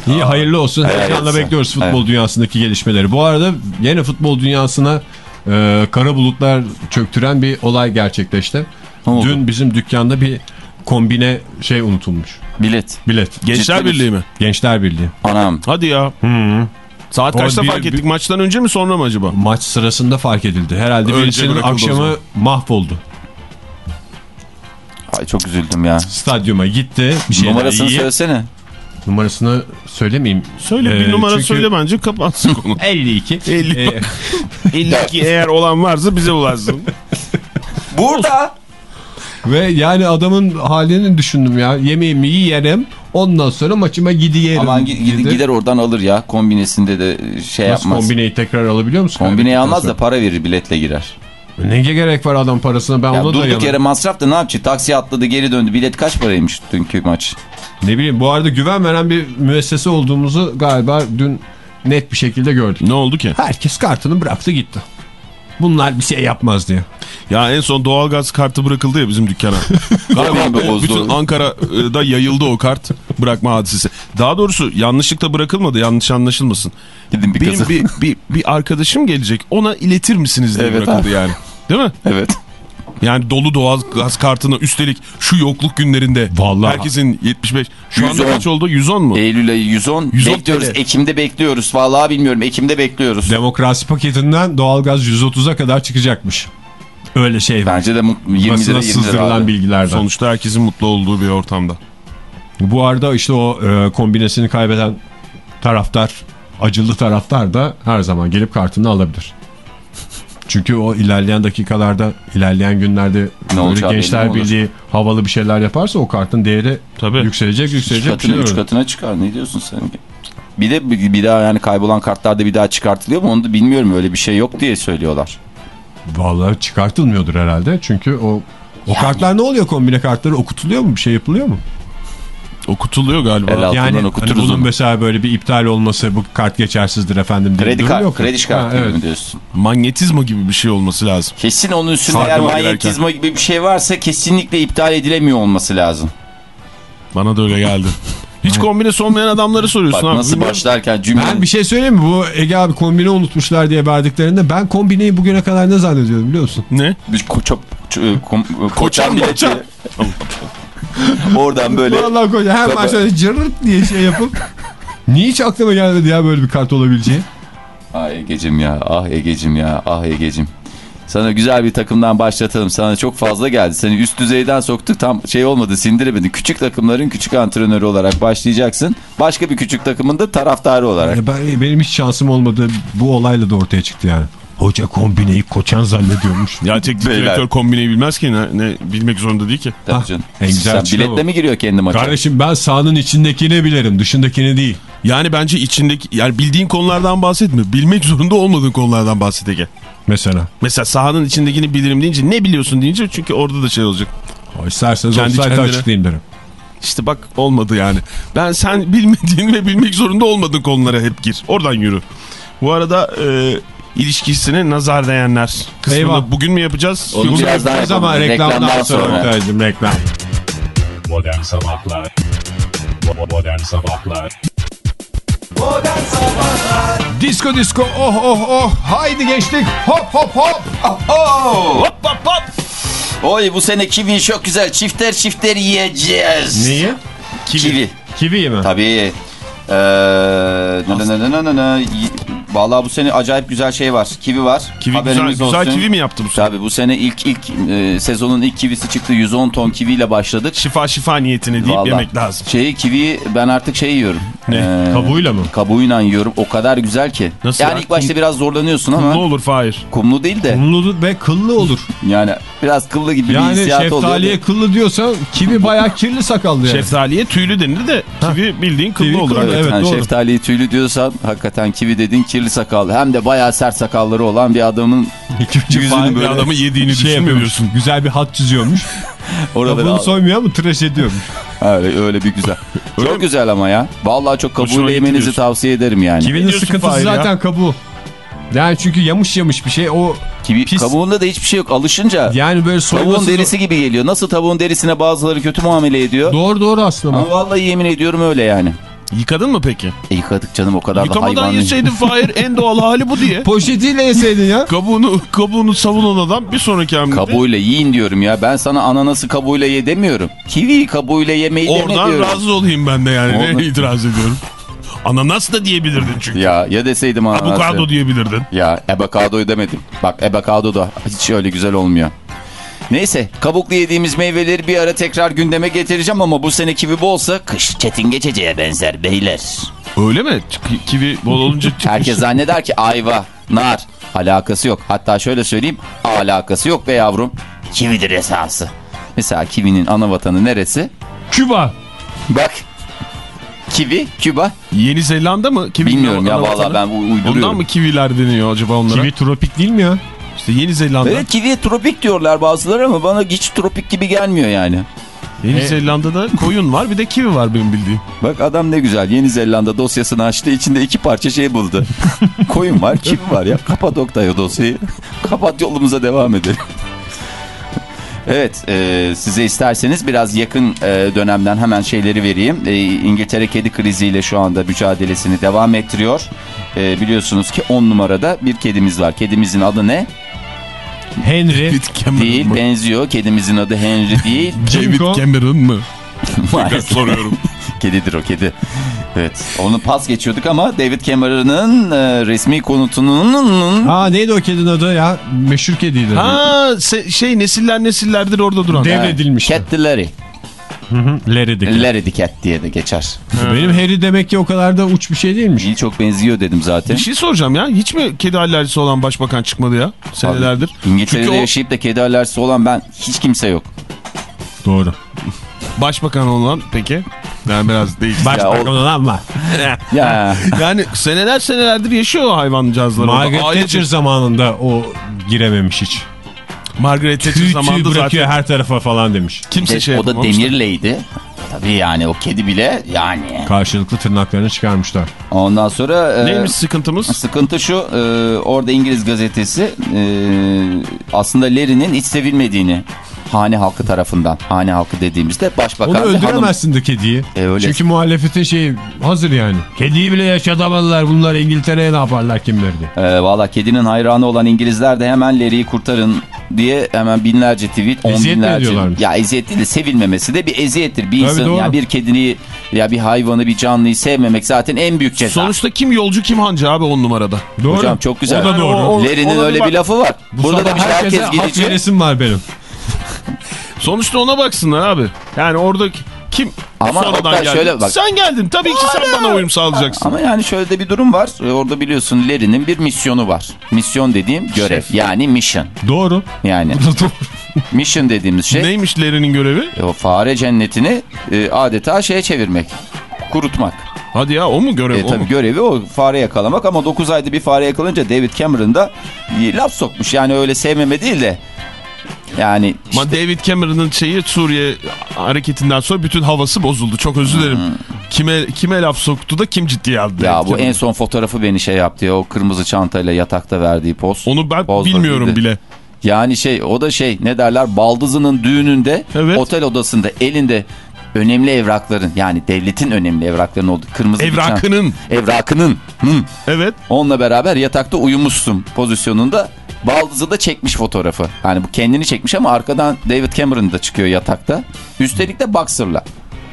İyi hayırlı olsun. Heyecanla bekliyoruz futbol Evet. dünyasındaki gelişmeleri. Bu arada yine futbol dünyasına e, kara bulutlar çöktüren bir olay gerçekleşti. Ne oldu? Dün bizim dükkanda bir kombine şey unutulmuş. Bilet. Bilet. Gençler Ciddi Birliği mi? Gençler Birliği. Anam. Hadi ya. Saat kaçta bir- fark ettik? bir- Maçtan önce mi sonra mı acaba? Maç sırasında fark edildi. Herhalde Önce birisinin akşamı mahvoldu. Ay çok üzüldüm ya. Stadyuma gitti. Bir şeyler Numarasını yiyip- söylesene. Numarasını söylemeyeyim. Söyle Ee, bir numara çünkü- söyle bence kapatsın konu. 52. 50. Ee, 52 eğer olan varsa bize ulaşsın. Burada. ve yani adamın halini düşündüm ya. Yemeğimi yiyerim. Ondan sonra maçıma gidiyerim. Aman gi- dedi. gider oradan alır ya. Kombinesinde de şey Nasıl yapmaz. kombineyi tekrar alabiliyor musun? Kombineyi almaz da para verir biletle girer. sonra? Ne gerek var adam parasına ben Ya ona da durduk yanım. yere masraf da ne yapacak? Taksi atladı geri döndü. Bilet kaç paraymış dünkü maç? Ne bileyim bu arada güven veren bir müessese olduğumuzu galiba dün net bir şekilde gördük. ne oldu ki? Herkes kartını bıraktı gitti. Bunlar bir şey yapmaz diye. Ya en son doğalgaz kartı bırakıldı ya bizim dükkana. Galiba bütün Ankara'da yayıldı o kart bırakma hadisesi. Daha doğrusu yanlışlıkla bırakılmadı yanlış anlaşılmasın. Gidin bir Benim bir, bir, bir arkadaşım gelecek ona iletir misiniz diye Evet bırakıldı abi. yani. Değil mi? Evet. Yani dolu doğalgaz kartına üstelik şu yokluk günlerinde Vallahi. herkesin 75 şu anda 110. kaç oldu 110 mu? Eylül ayı 110. 110 bekliyoruz. TL. Ekim'de bekliyoruz. Vallahi bilmiyorum. Ekim'de bekliyoruz. Demokrasi paketinden doğalgaz 130'a kadar çıkacakmış. Öyle şey. Bence de mut- 20 lira Basına 20 lira sızdırılan abi. bilgilerden. Sonuçta herkesin mutlu olduğu bir ortamda. Bu arada işte o e, kombinesini kaybeden taraftar, acılı taraftar da her zaman gelip kartını alabilir. Çünkü o ilerleyen dakikalarda, ilerleyen günlerde belli Gençler? Birliği havalı bir şeyler yaparsa o kartın değeri Tabii. yükselecek, yükselecek. bir katına, üç katına çıkar. Ne diyorsun sen? Bir de bir bir daha yani kaybolan kartlarda bir daha çıkartılıyor mu onu da bilmiyorum. Öyle bir şey yok diye söylüyorlar. Vallahi çıkartılmıyordur herhalde. Çünkü o o kartlar ne oluyor kombine kartları? Okutuluyor mu? Bir şey yapılıyor mu? Okutuluyor galiba. El Yani hani bunun mesela böyle bir iptal olması bu kart geçersizdir efendim Kredi, kart, yok kredi kartı evet. mi diyorsun? Manyetizma gibi bir şey olması lazım. Kesin onun üstünde eğer girerken. manyetizma gibi bir şey varsa kesinlikle iptal edilemiyor olması lazım. Bana da öyle geldi. Hiç kombinesi olmayan adamları soruyorsun Bak abi. nasıl Bilmiyorum. başlarken cümle... Ben bir şey söyleyeyim mi? Bu Ege abi kombine unutmuşlar diye verdiklerinde ben kombineyi bugüne kadar ne zannediyordum biliyor musun? Ne? Bir ko- çok- ç- kom- koçan Koçan, koçan. Oradan böyle Vallahi koca Baba. şöyle cırırt diye şey yapıp niye hiç aklıma gelmedi ya böyle bir kart olabileceği? Ah Ege'cim ya, ah Ege'cim ya, ah Ege'cim. Sana güzel bir takımdan başlatalım. Sana çok fazla geldi. Seni üst düzeyden soktuk. Tam şey olmadı, sindiremedin. Küçük takımların küçük antrenörü olarak başlayacaksın. Başka bir küçük takımın da taraftarı olarak. Ya ben, benim hiç şansım olmadı bu olayla da ortaya çıktı yani. Hoca kombineyi koçan zannediyormuş. Ya teknik Beyler. direktör kombineyi bilmez ki ne, ne bilmek zorunda değil ki. Tabii canım. en güzel Sen çıkan biletle o. mi giriyor kendi maça? Kardeşim ben sahanın içindekini bilirim dışındakini değil. Yani bence içindeki yani bildiğin konulardan bahsetme. Bilmek zorunda olmadığın konulardan bahset Ege. Mesela. Mesela sahanın içindekini bilirim deyince ne biliyorsun deyince çünkü orada da şey olacak. O isterseniz Kendi offside'ı kendine. açıklayayım derim. İşte bak olmadı yani. Ben sen bilmediğin ve bilmek zorunda olmadığın konulara hep gir. Oradan yürü. Bu arada e, ilişkisine nazar değenler kısmını Eyvah. bugün mü yapacağız? Onu Yoksa- biraz daha yapalım. reklamdan, Reklamdan sonra, sonra. Oktay'cığım, reklam. Modern Sabahlar Modern Sabahlar Modern Sabahlar Disco disco oh oh oh haydi geçtik hop hop hop. Hop hop hop. Oy bu sene kivi çok güzel. Çifter çifter yiyeceğiz. Neyi? Kivi. Kivi mi? Tabii. Ee, nı nı nı nı. Y- Vallahi bu sene acayip güzel şey var. Kivi var. Kivi güzel, Haberiniz güzel olsun. kivi mi yaptı bu sene? Tabii bu sene ilk ilk e, sezonun ilk kivisi çıktı. 110 ton kiviyle başladık. Şifa şifa niyetine deyip Vallahi. yemek lazım. Şeyi kivi ben artık şey yiyorum. Ne? Ee, Kabuğuyla mı? Kabuğuyla yiyorum. O kadar güzel ki. Nasıl yani ya? ilk başta biraz zorlanıyorsun ama Ne olur Fahir? kumlu değil de Kumlu ve kıllı olur. yani biraz kıllı gibi bir Yani hissiyat oluyor. şeftaliye kıllı diyorsa kivi bayağı kirli sakallı yani. Şeftaliye tüylü denir de kivi bildiğin kıllı Kivi olur. kıllı, Evet. evet. hani doğru. şeftaliyi tüylü diyorsan hakikaten kivi dedin kirli sakallı. Hem de bayağı sert sakalları olan bir adamın Yüzünü böyle Bir adamı yediğini şey düşünmüyor yapıyormuş. musun? Güzel bir hat çiziyormuş. oraları Kabuğunu soymuyor ama tıraş ediyormuş. Öyle, öyle bir güzel. Öyle Çok mi? güzel ama ya. Vallahi çok gitti yemenizi tavsiye ederim yani. Kivinin sıkıntısı Fahir ya? zaten kabuğu. Yani çünkü yamış yamış bir şey. O Kivi Pis. kabuğunda da hiçbir şey yok. Alışınca Yani böyle tavuğun soyması... derisi gibi geliyor. Nasıl tavuğun derisine bazıları kötü muamele ediyor. Doğru doğru aslında. Ama vallahi yemin ediyorum öyle yani. Yıkadın mı peki? E yıkadık canım o kadar da Yıkamadan hayvan. yeseydin Fahir en doğal hali bu diye. Poşetiyle yeseydin ya. Kabuğunu, kabuğunu savunan adam bir sonraki hamlede Kabuğuyla yiyin diyorum ya. Ben sana ananası kabuğuyla ye demiyorum. Kivi kabuğuyla yemeyi deme oradan diyorum. razı olayım ben de yani. Oldu. Ne itiraz ediyorum. Ananas da diyebilirdin çünkü. Ya ya deseydim ananası. Avokado diyebilirdin. Ya ebokadoyu demedim. Bak ebokado da hiç öyle güzel olmuyor. Neyse kabuklu yediğimiz meyveleri bir ara tekrar gündeme getireceğim ama bu sene kivi bolsa kış çetin geçeceğe benzer beyler. Öyle mi? Ki- Kivi bol olunca çıkmış. Herkes zanneder ki ayva, nar alakası yok. Hatta şöyle söyleyeyim alakası yok be yavrum. Kividir esası. Mesela kivinin ana vatanı neresi? Küba. Bak kivi, Küba. Yeni Zelanda mı? Kivi Bilmiyorum ya vatanı? ben uyduruyorum. Ondan mı kiviler deniyor acaba onlara? Kivi tropik değil mi ya? İşte Yeni Zelanda. Evet kiviye tropik diyorlar bazıları ama bana hiç tropik gibi gelmiyor yani. Yeni E- Zelanda'da koyun var bir de kivi var benim bildiğim. Bak adam ne güzel Yeni Zelanda dosyasını açtı içinde iki parça şey buldu. Koyun var kivi var ya kapat Oktay o dosyayı. kapat yolumuza devam edelim. Evet e, size isterseniz biraz yakın e, dönemden hemen şeyleri vereyim. E, İngiltere kedi kriziyle şu anda mücadelesini devam ettiriyor. E, biliyorsunuz ki 10 numarada bir kedimiz var. Kedimizin adı ne? Henry. David Cameron Değil mı? benziyor. Kedimizin adı Henry değil. David Cameron mı? Maalesef. Soruyorum. Kedidir o kedi. Evet. Onu pas geçiyorduk ama David Cameron'ın e, resmi konutunun Aa neydi o kedinin adı ya? Meşhur kediydi. Ha şey nesiller nesillerdir orada duran. Devredilmişti. Cat the Larry. Larry'deki. Larry Cat diye de geçer. Benim Harry demek ki o kadar da uç bir şey değilmiş. İyi çok benziyor dedim zaten. Bir şey soracağım ya. Hiç mi kedi alerjisi olan başbakan çıkmadı ya? Senelerdir. İngiltere'de Çünkü o yaşayıp da kedi alerjisi olan ben hiç kimse yok. Doğru. başbakan olan peki? Yani biraz değil. Başbakan olan var. Ya yani seneler senelerdir yaşıyor o hayvancağızlar. Margaret Thatcher zamanında o girememiş hiç. Margaret Thatcher zamanında bırakıyor zaten her tarafa falan demiş. kimse şey o da demirleydi. Tabii yani o kedi bile yani. Karşılıklı tırnaklarını çıkarmışlar. Ondan sonra... e, Neymiş sıkıntımız? Sıkıntı şu, e, orada İngiliz gazetesi e, aslında Larry'nin hiç sevilmediğini hane halkı tarafından, hane halkı dediğimizde başbakan Onu ve hanım öldüremezsin de kediyi. E, öyle. Çünkü muhalefetin şeyi hazır yani. Kediyi bile yaşatamadılar bunlar İngiltere'ye ne yaparlar kim bilir E, Valla kedinin hayranı olan İngilizler de hemen Larry'i kurtarın diye hemen binlerce tweet, on Eziyet binlerce. Ya eziyet değil de sevilmemesi de bir eziyettir. Bir Tabii doğru. ya bir kedini ya bir hayvanı bir canlıyı sevmemek zaten en büyük ceza. Sonuçta kim yolcu kim hancı abi on numarada. Doğru. Hocam çok güzel. O da doğru. O- öyle bak. bir lafı var. Bu Burada da bir herkese herkes hak gidecek. veresim var benim. Sonuçta ona baksınlar abi. Yani oradaki kim Ama sonradan geldi? şöyle bak. Sen geldin tabii ki sen bana uyum sağlayacaksın. Ama yani şöyle de bir durum var. Ee, Orada biliyorsun Larry'nin bir misyonu var. Misyon dediğim görev. Yani mission. Doğru. Yani mission dediğimiz şey Neymiş Larry'nin görevi? e, o fare cennetini e, adeta şeye çevirmek. Kurutmak. Hadi ya o mu görev? E, o tabii mu? görevi o fare yakalamak ama 9 ayda bir fare yakalanınca David Cameron da e, laf sokmuş. Yani öyle sevmeme değil de yani Ama David Cameron'ın şeyi Suriye hareketinden sonra bütün havası bozuldu. Çok özür dilerim. Kime kime laf soktu da kim ciddiye aldı? Hmm. ya David bu Cameron? en son fotoğrafı beni şey yaptı ya o kırmızı çantayla yatakta verdiği poz. Onu ben Poz bilmiyorum bakıyordu. bile. Yani şey o da şey ne derler baldızının düğününde Evet. otel odasında elinde önemli evrakların yani devletin önemli evrakların olduğu kırmızı Evrakının. evrakının hı, Evet. onunla beraber yatakta uyumuşsun pozisyonunda baldızı da çekmiş fotoğrafı. Yani bu kendini çekmiş ama arkadan David Cameron da çıkıyor yatakta. Üstelik de boxer'la.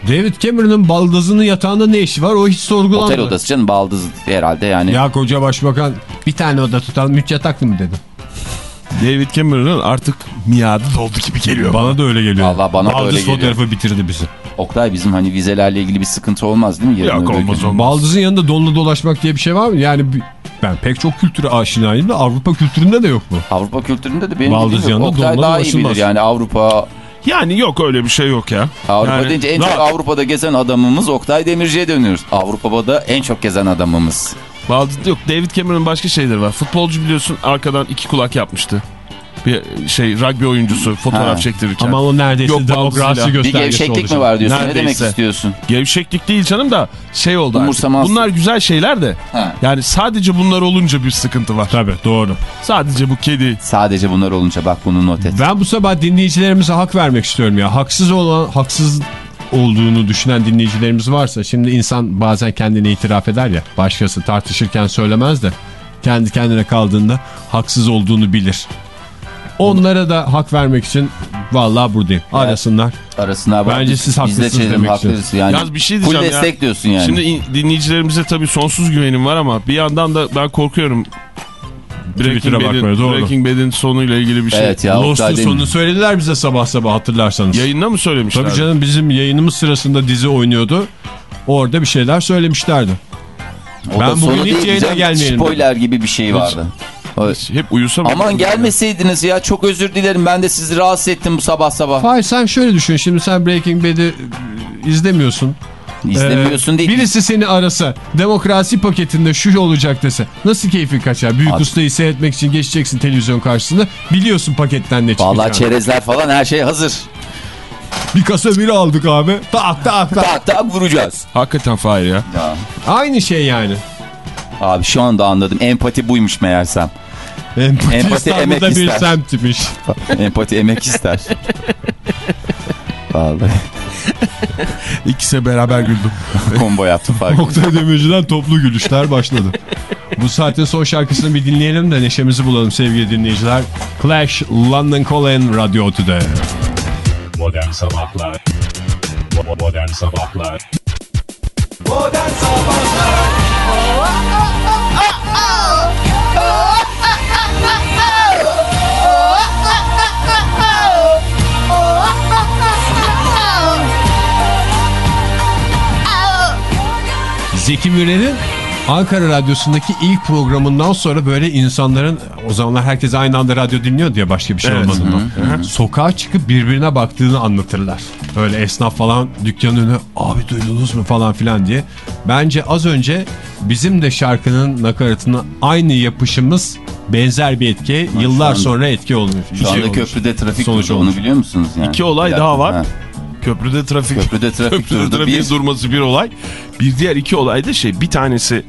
David Cameron'ın baldızının yatağında ne işi var o hiç sorgulanmadı. Otel odası canım baldız herhalde yani. Ya koca başbakan bir tane oda tutalım üç yataklı mı dedim. David Cameron'ın artık miadı doldu gibi geliyor. Bana da öyle geliyor. Vallahi bana da Baldız öyle geliyor. fotoğrafı bitirdi bizi. Oktay bizim hani vizelerle ilgili bir sıkıntı olmaz değil mi? Yarın Yok olmaz olmaz. Baldızın yanında donla dolaşmak diye bir şey var mı? Yani ben pek çok kültüre aşinayım da Avrupa kültüründe de yok bu. Avrupa kültüründe de benim Baldız bildiğim yok. yanında Oktay donla daha iyi bilir yani Avrupa Yani yok öyle bir şey yok ya. Avrupa yani, deyince en çok. Avrupa'da gezen adamımız Oktay Demirci'ye dönüyoruz. Avrupa'da en çok gezen adamımız. Bazı- yok David Cameron'ın başka şeyleri var. Futbolcu biliyorsun arkadan iki kulak yapmıştı. Bir şey rugby oyuncusu fotoğraf Ha. çektirirken. Ama o neredeyse Yok, demokrasi bazısıyla. Bir göstergesi gevşeklik olacak. mi var diyorsun? Ne Neredeyse. demek istiyorsun? Gevşeklik değil canım da şey oldu artık. Umursamazlık. Bunlar güzel şeyler de. Ha. Yani sadece bunlar olunca bir sıkıntı var. Tabii doğru. Sadece bu kedi. Sadece bunlar olunca bak bunu not et. Ben bu sabah dinleyicilerimize hak vermek istiyorum ya. Haksız olan, haksız olduğunu düşünen dinleyicilerimiz varsa şimdi insan bazen kendini itiraf eder ya. Başkası tartışırken söylemez de kendi kendine kaldığında haksız olduğunu bilir. Onlara da hak vermek için vallahi buradayım. Arasınlar. Arasına bak. Bence siz Biz de haklısınız demek haklıyız. Yani Yalnız bir şey full diyeceğim ya. destek diyorsun yani. Şimdi in- dinleyicilerimize tabii sonsuz güvenim var ama bir yandan da ben korkuyorum. Breaking Bad'in doğru. Breaking Bad'in sonuyla ilgili bir şey. evet ya. Lost'un sonunu söylediler bize sabah sabah hatırlarsanız. Yayında mı söylemişler? Tabii canım bizim yayınımız sırasında dizi oynuyordu. Orada bir şeyler söylemişlerdi. O Ben bugün hiç yayına gelmeyelim Spoiler gibi bir şey vardı. O- Hep uyusam. Aman gelmeseydiniz ya çok özür dilerim ben de sizi rahatsız ettim bu sabah sabah. Hayır sen şöyle düşün. Şimdi sen Breaking Bad'i e, izlemiyorsun. İzlemiyorsun Ee, değil. Birisi seni arasa demokrasi paketinde şu olacak dese nasıl keyfin kaçar? Büyük Abi- ustayı seyretmek için geçeceksin televizyon karşısında. Biliyorsun paketten ne çıkacak. Vallahi çerezler falan her şey hazır. Bir kasa biri aldık abi. Tak tak tak. Tak tak vuracağız. Hakikaten Fahir ya. Ya. Aynı şey yani. Abi şu anda anladım. Empati buymuş meğersem. Empati, Empati emek bir ister. semtmiş. Empati emek ister. Vallahi İkisi beraber güldüm. combo yaptım fark. Oktay Demirci'den toplu gülüşler başladı. Bu saatin son şarkısını bir dinleyelim de neşemizi bulalım sevgili dinleyiciler. Clash London Calling Radio Today. Modern Sabahlar Modern Sabahlar Modern Sabahlar Zeki Müren'in Ankara Radyosu'ndaki ilk programından sonra böyle insanların o zamanlar herkes aynı anda radyo dinliyor diye başka bir şey Evet. olmadığında. Sokağa çıkıp birbirine baktığını anlatırlar. Öyle esnaf falan dükkanın önüne abi duydunuz mu falan filan diye. Bence az önce bizim de şarkının nakaratına aynı yapışımız benzer bir etki yıllar anda- sonra etki olmuş. Şu Şey anda olmuş. köprüde trafik Sonuç olmuş. onu biliyor musunuz? Yani? İki olay daha var. ha. Köprüde trafik. Köprüde trafik Köprüde durdu. trafiğin Bir, durması bir olay. Bir diğer iki olay da şey bir tanesi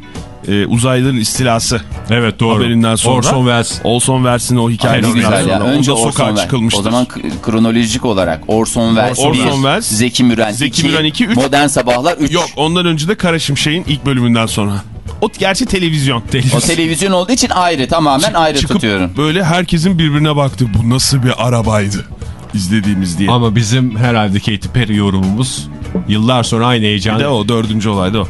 e, uzaylıların istilası Evet doğru. haberinden sonra. Orson Welles. Olson Welles'in o Ay, hikayesi. güzel ya. Önce sokağa Orson çıkılmıştır. O zaman kronolojik olarak Orson Welles Orson 1, Welles, Zeki Müren Zeki 2, Müren iki, üç. Modern Sabahlar 3. Yok ondan önce de Kara Şimşek'in ilk bölümünden sonra. O gerçi televizyon. O televizyon olduğu için ayrı tamamen ayrı Çıkıp tutuyorum. böyle herkesin birbirine baktı. Bu nasıl bir arabaydı izlediğimiz diye. Ama bizim herhalde Katy Perry yorumumuz yıllar sonra aynı Bir heyecan. de o dördüncü olaydı o.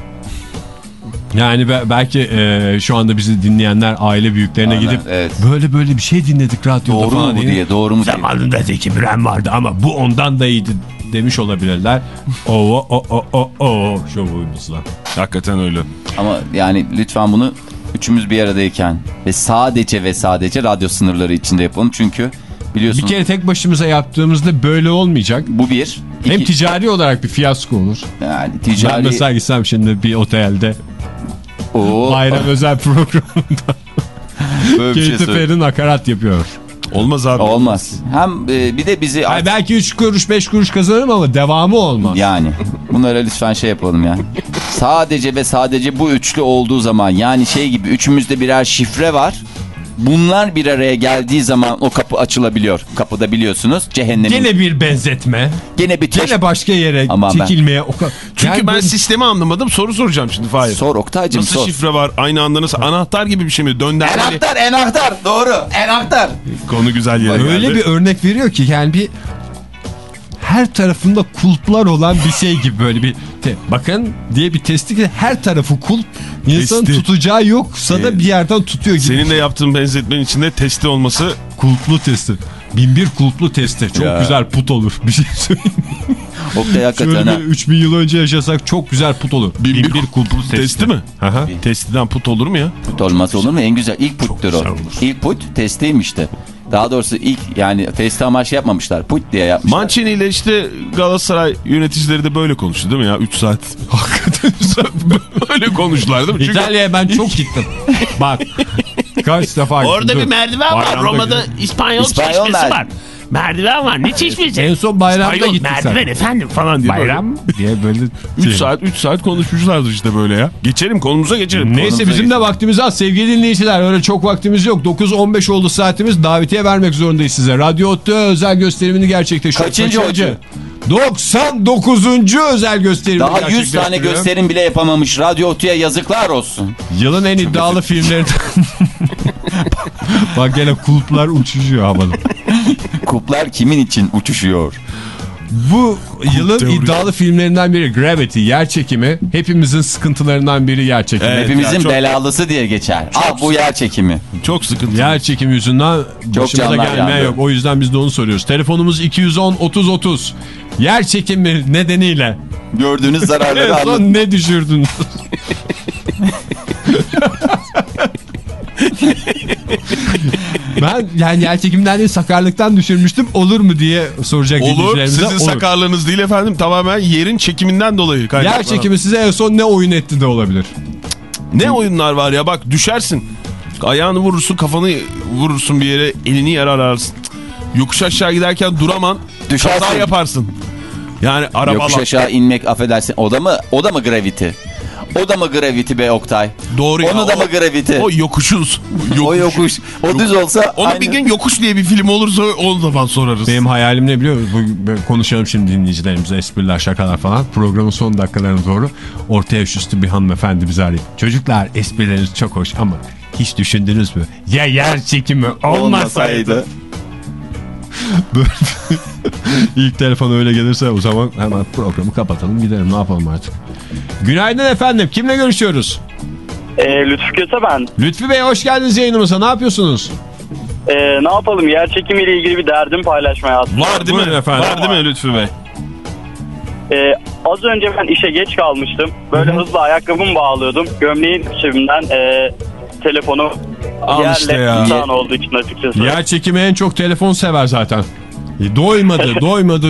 Yani be- belki e, şu anda bizi dinleyenler aile büyüklerine Aynen, gidip evet. böyle böyle bir şey dinledik radyoda Doğru falan mu diye. diye doğru mu diye. Zamanında Zeki Müren vardı ama bu ondan da iyiydi demiş olabilirler. O o o o o şovumuzla. Hakikaten öyle. Ama yani lütfen bunu üçümüz bir aradayken ve sadece ve sadece radyo sınırları içinde yapalım. Çünkü Bir biliyorsunuz kere tek başımıza yaptığımızda böyle olmayacak. bu bir. Hem iki, ticari olarak bir fiyasko olur. yani Ben ticari. mesela gitsem şimdi bir otelde Oo, bayram özel programında böyle bir şey Perry nakarat yapıyor. Olmaz abi. Olmaz. Hem e, bir de bizi Ay belki 3 kuruş 5 kuruş kazanırım ama devamı olmaz. yani bunlara lütfen şey yapalım ya. Sadece ve sadece bu üçlü olduğu zaman yani şey gibi üçümüzde birer şifre var. Bunlar bir araya geldiği zaman o kapı açılabiliyor. Kapıda biliyorsunuz cehennemin. Gene, Gene bir benzetme. bir teş... Gene başka yere Ama ben- çekilmeye o kadar. Çünkü Yani ben bu- sistemi anlamadım. Soru soracağım şimdi Fahir. Sor Oktay'cım Nasıl sor. şifre var? Aynı anda nasıl? Anahtar gibi bir şey mi? Döndermeli. Enaktar enaktar doğru enaktar. Konu güzel yere öyle geldi. bir örnek veriyor ki yani bir her tarafında kulplar olan bir şey gibi böyle bir te- bakın diye bir testi ki her tarafı kulp insanın Testi. tutacağı yoksa da bir yerden tutuyor gibi. Senin de yaptığın benzetmenin içinde testi olması kulplu testi. Binbir kulplu testi. Çok Ya. güzel put olur. Bir şey söyleyeyim. Oktay hakikaten Şöyle ha. bir 3000 yıl önce yaşasak çok güzel put olur. Binbir Binbir, kulplu testi. testi mi? Aha. Testiden put olur mu ya? Put olmaz olur mu? En güzel ilk puttur o. İlk put testiymişti. Daha doğrusu ilk yani testi amaçlı yapmamışlar. Put diye yapmışlar. Mancini ile işte Galatasaray yöneticileri de böyle konuştu değil mi ya? 3 saat. Hakikaten böyle konuştular değil mi? Çünkü İtalya'ya ben çok gittim. Bak Kaç defa gittim. Orada dur. bir merdiven var. Bayramda Roma'da. İspanyol, İspanyol çeşmesi mer- var. Merdiven var. Ne çeşmesi? En son bayramda İspanyol gittik sen. merdiven efendim falan diye. Bayram diye böyle... 3 saat 3 saat konuşmuşlardı işte böyle ya. Geçelim konumuza geçelim. Neyse Konumuza bizim de geçelim. vaktimiz az sevgili dinleyiciler. Öyle çok vaktimiz yok. 9-15 oldu saatimiz. Davetiye vermek zorundayız size. Radyo Ottu özel gösterimini gerçekleştiriyor. Kaçıncı hoca? 99. özel gösterimi Daha 100 tane gösterim bile yapamamış. Radyo Otu'ya yazıklar olsun. Yılın en iddialı filmlerinden. Bak gene kulplar uçuşuyor havada. Kuplar kimin için uçuşuyor? Bu yılın iddialı filmlerinden biri Gravity, yer çekimi. Hepimizin sıkıntılarından biri yer çekimi. Evet. Hepimizin ya, çok- belalısı diye geçer. Al bu yer çekimi. Çok sıkıntı. Yer çekimi yüzünden başımıza canlar gelmeyen yandı. yok. O yüzden biz de onu soruyoruz. Telefonumuz 210 30 30. Yer çekimi nedeniyle Gördüğünüz zararları en anlatın. son ne düşürdün? ben yani yer çekimden değil sakarlıktan düşürmüştüm. Olur mu diye soracak Olur. Sizin Olur. sakarlığınız değil efendim. Tamamen yerin çekiminden dolayı. Yer çekimi size en son ne oyun etti de olabilir. Ne oyunlar var ya bak düşersin. Ayağını vurursun kafanı vurursun bir yere elini yaralarsın. Yokuş aşağı giderken duraman Düşersin. kaza yaparsın. Yani arabalar. Yokuş aşağı inmek affedersin. O da mı? O da mı gravity? O da mı gravity be Oktay? Doğru ya. Onu da o- mı gravity? O yokuşuz. O yokuş. O düz olsa Onu aynı. bir gün yokuş diye bir film olursa o zaman sorarız. Benim hayalim ne biliyor musun? Böyle konuşalım şimdi dinleyicilerimize espriler şakalar falan. Programın son dakikalarına doğru orta yaş üstü bir hanımefendi bizi arayıp. Çocuklar esprileriniz çok hoş ama hiç düşündünüz mü? Ya yer çekimi olmasaydı. olmasaydı. İlk telefon öyle gelirse o zaman hemen programı kapatalım gidelim ne yapalım artık. Günaydın efendim kimle görüşüyoruz? Ee, Lütfü Köse ben. Lütfi Bey hoş geldiniz yayınımıza ne yapıyorsunuz? Ee, ne yapalım yer çekimiyle ilgili bir derdim paylaşmaya aslında. Var değil mi? Efendim. Var değil mi Lütfü Bey? Ee, az önce ben işe geç kalmıştım. Böyle hızlı ayakkabımı bağlıyordum. Gömleğin içimden e, telefonu Al yerle işte ya. imtihan olduğu için açıkçası. Yer çekimi en çok telefon sever zaten. Doymadı doymadı.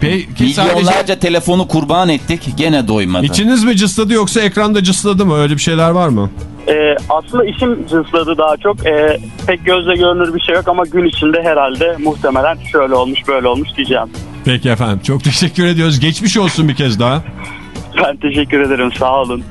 Peki sadece Milyonlarca telefonu kurban ettik gene doymadı. içiniz mi cısladı yoksa ekranda cısladı mı öyle bir şeyler var mı? Ee, aslında işim cınsladı daha çok. Ee, pek gözle görünür bir şey yok ama gün içinde herhalde muhtemelen şöyle olmuş böyle olmuş diyeceğim. Peki efendim çok teşekkür ediyoruz. Geçmiş olsun bir kez daha. Ben teşekkür ederim sağ olun.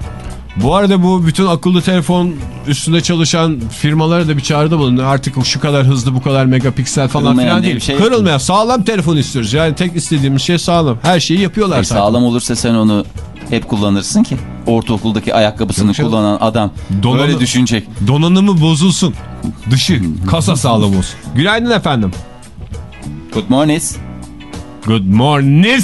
Bu arada bu bütün akıllı telefon üstünde çalışan firmalara da bir çağrıda bulun. Artık şu kadar hızlı bu kadar megapiksel falan Kırılmayan filan değil. şey. Kırılmayan sağlam telefon istiyoruz. Yani tek istediğimiz şey sağlam. Her şeyi yapıyorlar E, zaten. sağlam olursa sen onu hep kullanırsın ki. Ortaokuldaki ayakkabısını Yok kullanan adam Donanı- böyle düşünecek. Donanımı bozulsun. Dışı kasa sağlam olsun. Günaydın efendim. Good morning. Good morning.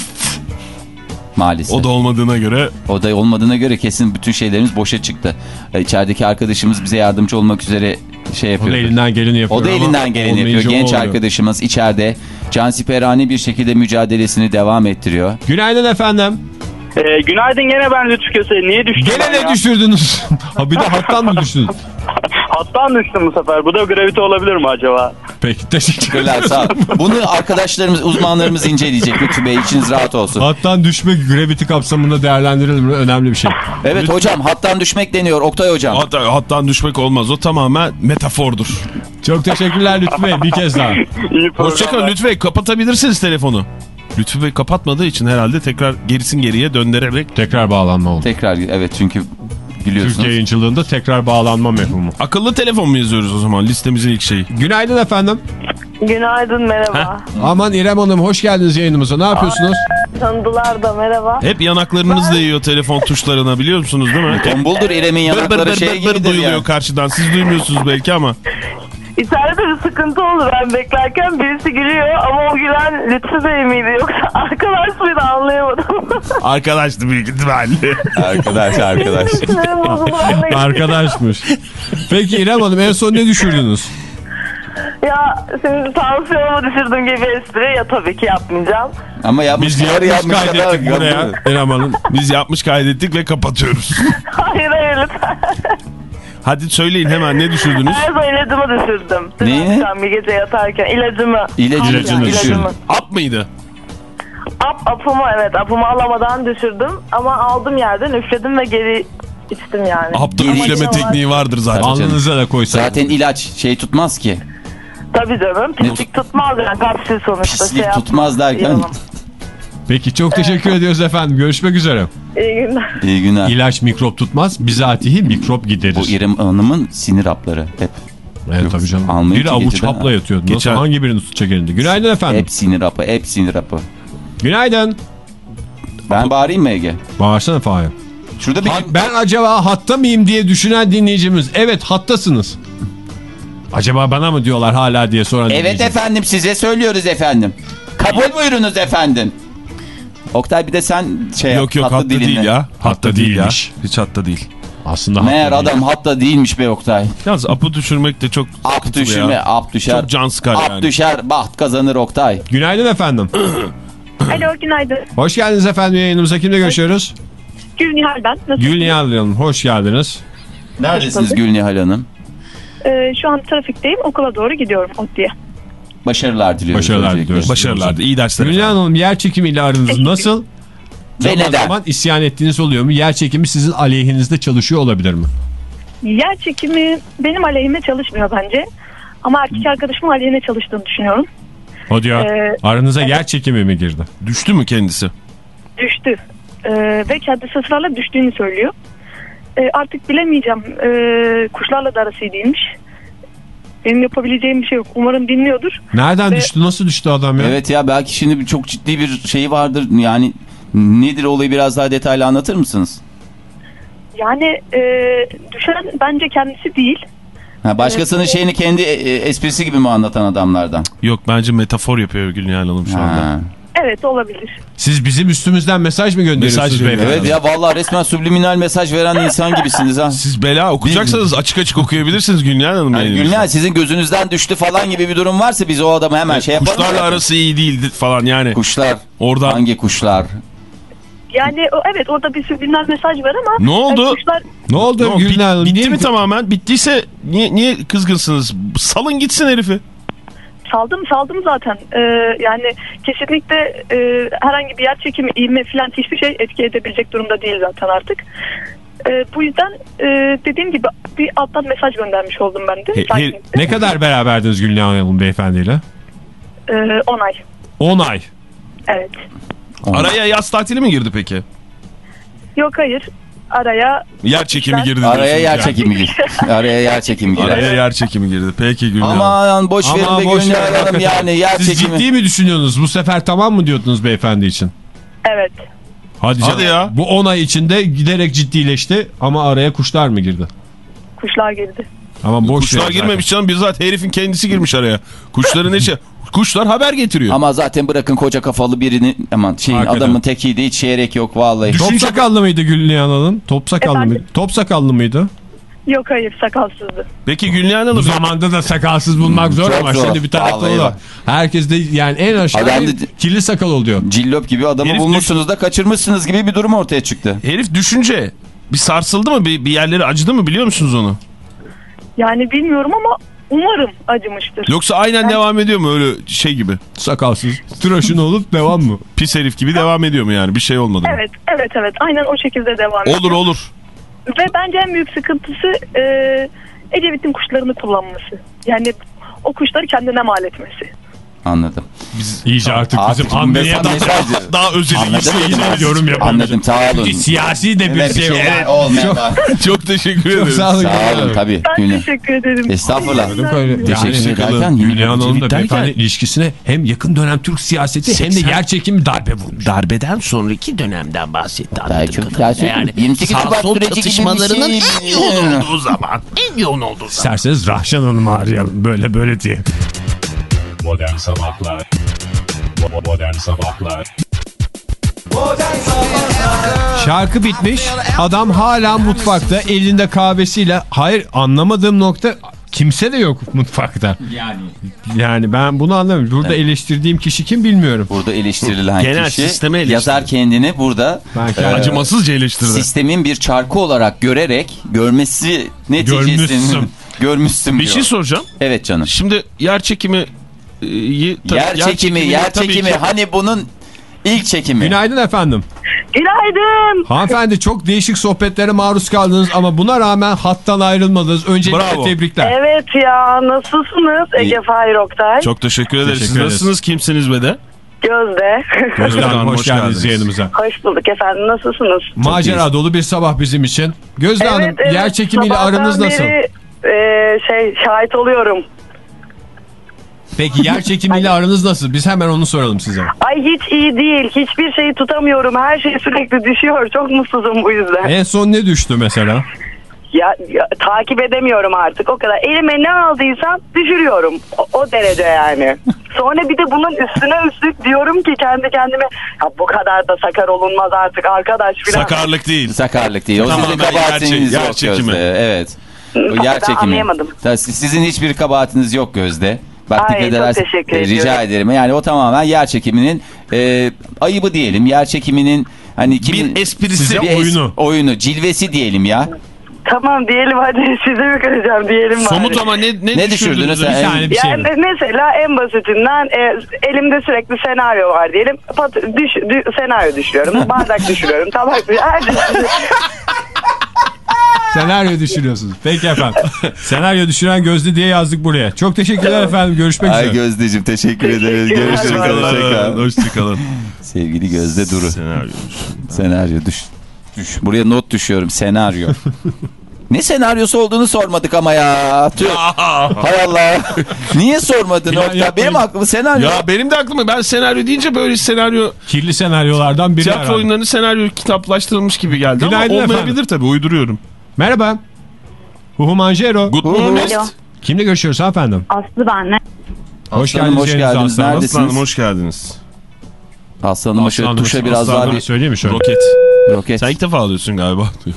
Maalesef. O da olmadığına göre O da olmadığına göre kesin bütün şeylerimiz boşa çıktı. E, İçerideki arkadaşımız bize yardımcı olmak üzere şey O yapıyor. da elinden geleni yapıyor. O da elinden geleni yapıyor. o Genç oluyor. arkadaşımız içeride cansiperane bir şekilde mücadelesini devam ettiriyor. Günaydın efendim. Ee, günaydın gene ben Lütfü Köse. Niye düştüm Gene ne ya? düşürdünüz? ha bir de hattan mı düştün? Hattan düştüm bu sefer. Bu da gravite olabilir mi acaba? Peki teşekkür Teşekkürler sağ ol. Bunu arkadaşlarımız, uzmanlarımız inceleyecek. Lütfü Bey içiniz rahat olsun. Hattan düşmek gravity kapsamında değerlendirilir mi? Önemli bir şey. Evet hocam hattan düşmek deniyor Oktay hocam. hatta hattan düşmek olmaz. O tamamen metafordur. Çok teşekkürler Lütfü Bey bir kez daha. İyi Hoşçakalın. Lütfü Bey kapatabilirsiniz telefonu. Lütfü Bey kapatmadığı için herhalde tekrar gerisin geriye döndürerek Tekrar bağlanma oldu. Tekrar evet çünkü biliyorsunuz. Türkiye yayıncılığında tekrar bağlanma mefhumu. akıllı telefon mu yazıyoruz o zaman listemizin ilk şeyi. Günaydın efendim. Günaydın merhaba. Aman İrem Hanım hoş geldiniz yayınımıza. Ne yapıyorsunuz? Tanıdılar da merhaba. Hep yanaklarınız değiyor telefon tuşlarına biliyor musunuz değil mi? Tombuldur İrem'in Bır bır yanakları bır şey bır bır duyuluyor karşıdan. Siz duymuyorsunuz belki ama. İçeride bir sıkıntı oldu ben beklerken birisi gülüyor ama o gülen Lütfü Bey miydi yoksa arkadaş mıydı anlayamadım. Arkadaştı büyük ihtimalle. Arkadaş arkadaş. Arkadaşmış. Peki İrem Hanım en son ne düşürdünüz? Ya şimdi tansiyonumu düşürdüğüm gibi espri ya tabii ki yapmayacağım. Ama Biz yapmışlar yapmış yapmışlar. kaydettik buraya İrem Hanım. Biz yapmış kaydettik ve kapatıyoruz. Hayır hayır lütfen. Hadi söyleyin hemen ne düşürdünüz? Her zaman ilacımı düşürdüm. Dün Neyi? akşam bir gece yatarken ilacımı. İlacını İlacımı. düşürdün. Ap mıydı? Ap, apımı evet apımı alamadan düşürdüm ama aldım yerden üfledim ve geri içtim yani. Hapta Geri- üfleme tekniği vardır zaten. Tabii canım. Alnınıza da koysaydınız. Zaten ilaç şey tutmaz ki. Tabii canım. Pislik tutmaz yani kapsül sonuçta. Pislik şey tutmaz yapmaz, derken. yanım. Peki çok teşekkür ediyoruz efendim. Görüşmek üzere. İyi günler. İyi günler. İlaç mikrop tutmaz. Bizatihi mikrop giderir. Bu İrem Hanım'ın sinir hapları hep. Evet tabii canım. Almayı Bir avuç hapla yatıyordu. Nasıl Geçen- hangi birini tutacak elinde? Günaydın efendim. Hep sinir hapı, hep sinir hapı. Günaydın. Ben bağırayım mı Ege? Bağırsana Fahir. Şurada bir... Ha- ben acaba hatta mıyım diye düşünen dinleyicimiz. Evet hattasınız. Acaba bana mı diyorlar hala diye soran Evet efendim size söylüyoruz efendim. Kabul buyurunuz efendim. Oktay bir de sen şey yap, Yok yok tatlı hatta dilinle. değil ya. Hatta değil ya. değilmiş. Hiç hatta değil. Aslında Meğer hatta değil. adam hatta değilmiş be Oktay. Yalnız apı düşürmek de çok Ap düşürme, ya. ap düşer. Çok can sıkar Ap yani. düşer, baht kazanır Oktay. Günaydın efendim. Alo günaydın. Hoş geldiniz efendim yayınımıza. Kimle görüşüyoruz? Gül Nihal ben. Nasılsınız? Gül Nihal Hanım. Hoş geldiniz. Neredesiniz Gülnihal Hanım? Ee, şu an trafikteyim. Okula doğru gidiyorum Otlu'ya. Başarılar diliyoruz. Başarılar diliyoruz. Başarılar. iyi dersler. Nihal Hanım yer çekimiyle aranız nasıl? Ve Zaman neden? zaman isyan ettiğiniz oluyor mu? Yer çekimi sizin aleyhinizde çalışıyor olabilir mi? Yer çekimi benim aleyhime çalışmıyor bence. Ama erkek arkadaşımın aleyhine çalıştığını düşünüyorum. O diyor. Ee, Aranıza yer çekimi mi girdi? Düştü mü kendisi? Düştü. Ee, ve kendisi ısrarla düştüğünü söylüyor. Ee, artık bilemeyeceğim. Ee, kuşlarla da arası değilmiş. Benim yapabileceğim bir şey yok. Umarım dinliyordur. Nereden Ve- düştü? Nasıl düştü adam ya? Evet ya belki şimdi bir- çok ciddi bir şey vardır. Yani nedir olayı biraz daha detaylı anlatır mısınız? Yani e, düşen bence kendisi değil. Ha, başkasının Evet. şeyini kendi e, e, esprisi gibi mi anlatan adamlardan? Yok bence metafor yapıyor Gülnihal Hanım şu anda. Evet olabilir. Siz bizim üstümüzden mesaj mı gönderiyorsunuz Mesaj beyefendi? Evet ya vallahi resmen subliminal mesaj veren insan gibisiniz ha. Siz bela okuyacaksanız açık açık okuyabilirsiniz Gülnihal Hanım. Yani. Gülnaz sizin gözünüzden düştü falan gibi bir durum varsa biz o adamı hemen şey yapalım. Kuşlarla arası iyi değil falan yani. Kuşlar. Orada Hangi kuşlar? Yani o, evet orada bir subliminal mesaj var ama Ne oldu? yani kuşlar Ne oldu oldu? Gülnihal Bit- Hanım? bitti Niye- mi tamamen? Bittiyse niye, niye kızgınsınız? Salın gitsin herifi. Saldım saldım zaten. Ee, yani kesinlikle e, herhangi bir yer çekimi, iğme falan hiçbir şey etki edebilecek durumda değil zaten artık. Ee, bu yüzden e, dediğim gibi bir alttan mesaj göndermiş oldum ben de. He- he- ne kadar beraberdiniz Gülnihal Hanım beyefendiyle? Ee, 10 ay. 10 ay. Evet. Araya yaz tatili mi girdi peki? Yok hayır. Araya Yer çekimi girdi Araya yer yani. çekimi gir. Araya yer çekimi gir. Araya yer çekimi girdi. Peki Hanım. Aman boş Ama verin be boş Gülnaz ver, Hanım yani yer Siz çekimi. ciddi mi düşünüyorsunuz? Bu sefer tamam mı diyordunuz beyefendi için? evet. Hadi, Hadi canım. ya. Bu 10 ay içinde giderek ciddileşti ama araya kuşlar mı girdi? Kuşlar girdi. Ama boş Kuşlar girmemiş canım bizzat herifin kendisi girmiş araya. Kuşların ne şey? Kuşlar haber getiriyor. Ama zaten bırakın koca kafalı birini aman şeyin Hakikaten. adamın tekiydi hiç şeyrek yok vallahi. zaten. Top sakallı mıydı Gülnihal Hanım? Top sakallı Efendim? mıydı? Top sakallı mıydı? Yok hayır sakalsızdı. Peki Gülnihal Bu Hanım zamanda da sakalsız bulmak zor çok ama zor. şimdi bir da. bak. Herkes de yani en aşağı Adam da- kirli sakal oluyor. Cillop gibi adamı Herif bulmuşsunuz da kaçırmışsınız gibi bir durum ortaya çıktı. herif düşünce bir sarsıldı mı? Bir, bir yerleri acıdı mı biliyor musunuz onu? Yani bilmiyorum ama umarım acımıştır. Yoksa aynen devam ediyor mu öyle şey gibi? Sakalsız. Tıraşın olup devam mı? Pis herif gibi devam ediyor mu yani? Bir şey olmadı mı? Evet, evet, evet. Aynen o şekilde devam ediyor. Olur olur. Ve bence en büyük sıkıntısı e, Ecevit'in kuşlarını kullanması. Yani o kuşları kendine mal etmesi. Anladım. İyice artık Artık bizim anlayana da mesaj- Daha gitsin. yine yorum yapamayacağım. Anladım sağ olun. Siyasi de bir Evet, şey oldu. olmayan var. Çok teşekkür Çok ederim. sağ olun. Sağ olun tabii. Ben Günü. teşekkür ederim. Estağfurullah. Teşekkür yani ederken Gülnihal Hanım da derken- beyefendi ilişkisine hem yakın dönem Türk siyaseti hem de 80 yer çekimi darbe vurmuş. Darbeden sonraki dönemden bahsetti Belki Yani 28 sağ Şubat sol süreci çatışmalarının şey. en yoğun olduğu zaman. En yoğun olduğu zaman. İsterseniz Rahşan Hanım'ı arayalım böyle böyle diye. Modern Sabahlar Modern Sabahlar Modern Sabahlar Şarkı bitmiş. Adam hala mutfakta elinde kahvesiyle. Hayır anlamadığım nokta kimse de yok mutfakta. Yani. Yani ben bunu anlamıyorum. Burada eleştirdiğim kişi kim bilmiyorum. Burada eleştirilen Genel kişi sisteme eleştiri. yazar kendini burada e, Acımasızca eleştirdi. sistemin bir çarkı olarak görerek görmesi neticesinde Görmüşsün. görmüşsün Bir diyor. şey soracağım. Evet canım. Şimdi yer çekimi tabii yer, çekimi, yer çekimi. ki- Hani bunun ilk çekimi. Günaydın efendim. Günaydın. Hanımefendi çok değişik sohbetlere maruz kaldınız ama buna rağmen hattan ayrılmadınız. Öncelikle Bravo. tebrikler. Evet ya nasılsınız Ege Fahir Oktay? Çok teşekkür ederiz. Teşekkür ederiz. nasılsınız? Kimsiniz be de? Gözde. Gözde Hanım hoş, hoş geldiniz geldiniz. yayınımıza. Hoş bulduk efendim nasılsınız? Macera dolu bir sabah bizim için. Gözde Hanım yer çekimiyle sabahtan aranız nasıl? beri, e, şey şahit oluyorum. Peki yer çekimiyle aranız nasıl? Biz hemen onu soralım size. Ay hiç iyi değil. Hiçbir şeyi tutamıyorum. Her şey sürekli düşüyor. Çok mutsuzum bu yüzden. En son ne düştü mesela? Ya, ya, takip edemiyorum artık o kadar. Elime ne aldıysam düşürüyorum. O, o derece yani. Sonra bir de bunun üstüne üstlük diyorum ki kendi kendime ya bu kadar da sakar olunmaz artık arkadaş filan. Sakarlık değil. Sakarlık değil. O Tamamen sizin kabahatiniz yer- yer yok çekimi. Gözde. Evet. O Ben yer çekimi. anlayamadım. Sizin hiçbir kabahatiniz yok Gözde. Bak Ay, dikkat çok teşekkür E, Rica ederim. Yani o tamamen yer çekiminin e, ayıbı diyelim. Yer çekiminin hani kimin Bir esprisi. Size bir es- oyunu. oyunu, cilvesi diyelim ya. Tamam diyelim hadi size mi kıracağım diyelim bari. Somut ama ne, ne, Ne düşürdünüz? Bir tane bir şey Yani mesela en basitinden e, elimde sürekli senaryo var diyelim. Pat, düş, dü- senaryo düşürüyorum. Bardak düşürüyorum. Tabak düşürüyorum. Senaryo düşürüyorsunuz. Peki efendim. Senaryo düşüren Gözde diye yazdık buraya. Çok teşekkürler efendim. Görüşmek Ay üzere. Gözdeciğim teşekkür ederiz. Görüşürüz. Hoşçakal. Hoşçakalın. Sevgili Gözde Duru. Senaryo. Senaryo düş. Düş. Buraya not düşüyorum. Senaryo. ne senaryosu olduğunu sormadık ama ya. Tüh. Hay Allah. Niye sormadın Oktay? yapmayın. Benim aklım senaryo. Ya benim de aklıma ben senaryo deyince böyle senaryo Kirli senaryolardan biri tiyatro herhalde. oyunlarını senaryo kitaplaştırılmış gibi geldi Günaydın ama olmayabilir efendim. tabii uyduruyorum. Merhaba. Huhu Manjero. Good morning. Kimle görüşüyoruz hanımefendim? Aslı benle. Hoş Aslanım, geldiniz. hoş geldiniz. Aslanım. Neredesiniz? Aslanım hoş geldiniz. Aslanıma şöyle Aslanım, tuşa biraz aslanım daha bir Söyleyeyim mi şöyle? Roket. roket. Sen ilk defa alıyorsun galiba.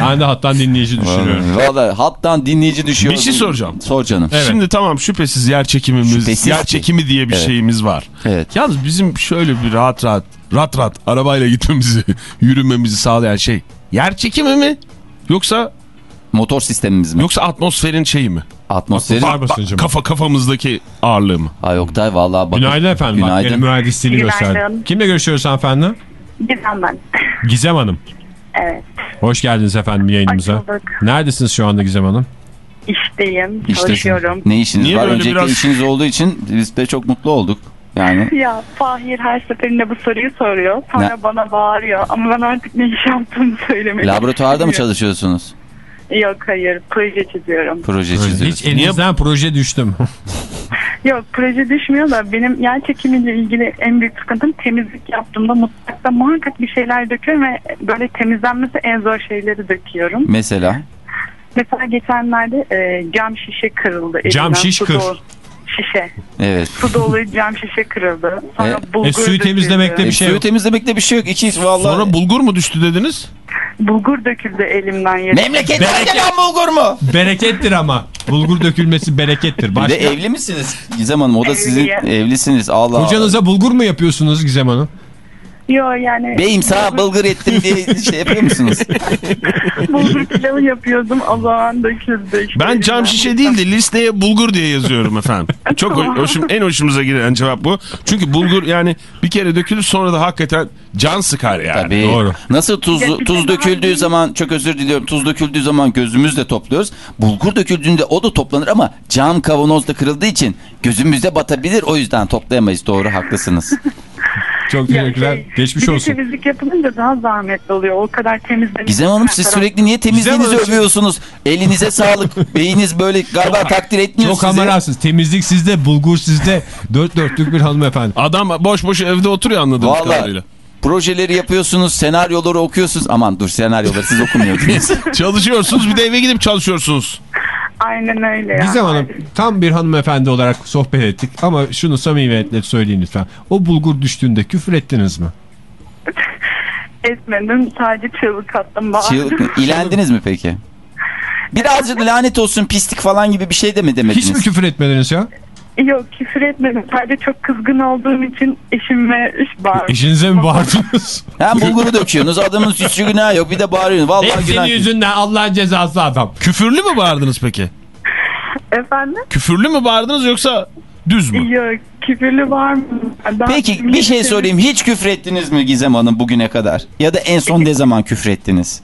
Ben de hattan dinleyici düşünüyorum. Valla hattan dinleyici düşüyor. Bir şey soracağım. Sor canım. Evet. Şimdi tamam şüphesiz yer çekimimiz, Şüphesiz yer ki. çekimi diye bir Evet. şeyimiz var. Evet. Yalnız bizim şöyle bir rahat rahat, rahat rahat arabayla gitmemizi, yürümemizi sağlayan şey yer çekimi mi? Yoksa Motor sistemimiz mi? yoksa atmosferin şeyi mi? Atmosferi. Atmosfer basıncı mı? Kafa kafamızdaki ağırlığı mı? Ay Oktay valla bak. Günaydın efendim. Bak, Günaydın. benim mühendisliğini Günaydın. gösterdim. Kimle görüşüyoruz hanımefendi? Gizem ben. Gizem Hanım. Evet. Hoş geldiniz efendim yayınımıza. Hoş bulduk. Neredesiniz şu anda Gizem Hanım? İşteyim. İşte Çalışıyorum. ne işiniz Niye var? Öncelikle biraz- işiniz olduğu için biz de çok mutlu olduk. Yani Ya Fahir her seferinde bu soruyu soruyor. Sonra Ne? bana bağırıyor. Ama ben artık ne iş yaptığımı söylemeyi laboratuvarda mı çalışıyorsunuz? Yok hayır. Proje çiziyorum. Proje Hiç çiziyorsunuz. elinizden proje düştüm. Yok proje düşmüyor da benim yer çekimiyle ilgili en büyük sıkıntım temizlik yaptığımda mutfakta muhakkak bir şeyler döküyorum ve böyle temizlenmesi en zor şeyleri döküyorum. Mesela Mesela geçenlerde e, cam şişe kırıldı. Cam elimden şiş kır. dolu- Şişe. evet. Su dolu cam şişe kırıldı. Sonra E, bulgur e, suyu döküldü. temizlemekte E, bir şey suyu yok. temizlemekte bir şey yok. İki vallahi. Sonra bulgur mu düştü dediniz? Bulgur döküldü elimden yere. Memleket Bereket- gelen bulgur mu? Berekettir ama. Bulgur dökülmesi berekettir. Bir Başka... de evli misiniz? Gizem Hanım o da sizin Evliyim. evlisiniz. Allah Allah. Kocanıza bulgur mu yapıyorsunuz Gizem Hanım? Yok yani Beyim sana bulgur ettim diye şey yapıyor musunuz? bulgur pilavı yapıyordum o zaman döküldü. İşte Ben cam şişe değil de listeye bulgur diye yazıyorum efendim. Çok ho- hoşum, en hoşumuza giden cevap bu. Çünkü bulgur yani bir kere dökülür sonra da hakikaten can sıkar yani. Tabii. doğru. Nasıl tuz, Ya tuz döküldüğü zaman çok özür diliyorum. Tuz döküldüğü zaman gözümüzle topluyoruz. Bulgur döküldüğünde o da toplanır ama cam kavanozda kırıldığı için gözümüzde batabilir. O yüzden toplayamayız. Doğru haklısınız. Çok teşekkürler. şey, Geçmiş olsun. temizlik yapılınca daha zahmetli oluyor. O kadar temizlemek. Gizem Hanım siz sürekli niye temizliğinizi övüyorsunuz? Elinize sağlık. Beyiniz böyle galiba takdir etmiyor Çok sizi. hamararsınız. Temizlik sizde, bulgur sizde. Dört dörtlük bir hanımefendi. Adam boş boş evde oturuyor anladığım Vallahi kadarıyla. projeleri yapıyorsunuz, senaryoları okuyorsunuz. Aman dur senaryoları siz okumuyorsunuz. Çalışıyorsunuz bir de eve gidip çalışıyorsunuz. Aynen öyle ya. Gizem Hanım tam bir hanımefendi olarak sohbet ettik ama şunu samimiyetle söyleyin lütfen. O bulgur düştüğünde küfür ettiniz mi? Etmedim sadece çığlık attım. Çığlık, ilendiniz mi peki? Birazcık lanet olsun pislik falan gibi bir şey de mi demediniz? Hiç mi küfür etmediniz ya? Yok küfür etmedim. Sadece çok kızgın olduğum için eşime iş bağırdım. Eşinize mi bağırdınız? Hem bulguru döküyorsunuz adamın suçu günah yok bir de bağırıyorsunuz. Vallahi Hep günah. senin yüzünden Allah'ın cezası adam. Küfürlü mü bağırdınız peki? Efendim? Küfürlü mü bağırdınız yoksa Düz mü? Yok küfürlü var mı? Ben Peki bir şey sorayım. Hiç küfrettiniz mi Gizem Hanım bugüne kadar? Ya da en son ne zaman küfrettiniz?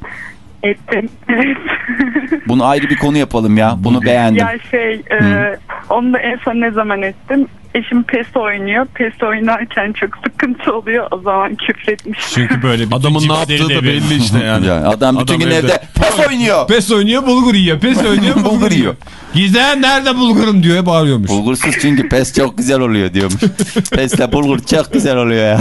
Ettim. Evet. Bunu ayrı bir konu yapalım ya. Bunu beğendim. ya şey e, onu da en son ne zaman ettim? Eşim PES oynuyor. PES oynarken çok sıkıntı oluyor. O zaman küfretmiş. Çünkü böyle bir Adamın ne yaptığı da belli işte yani. Yani adam bütün Adam gün evde. evde pes oynuyor. Pes oynuyor bulgur yiyor. Pes oynuyor bulgur yiyor. Gizem nerede bulgurum diyor bağırıyormuş. Bulgursuz çünkü pes çok güzel oluyor diyormuş. Pesle bulgur çok güzel oluyor ya.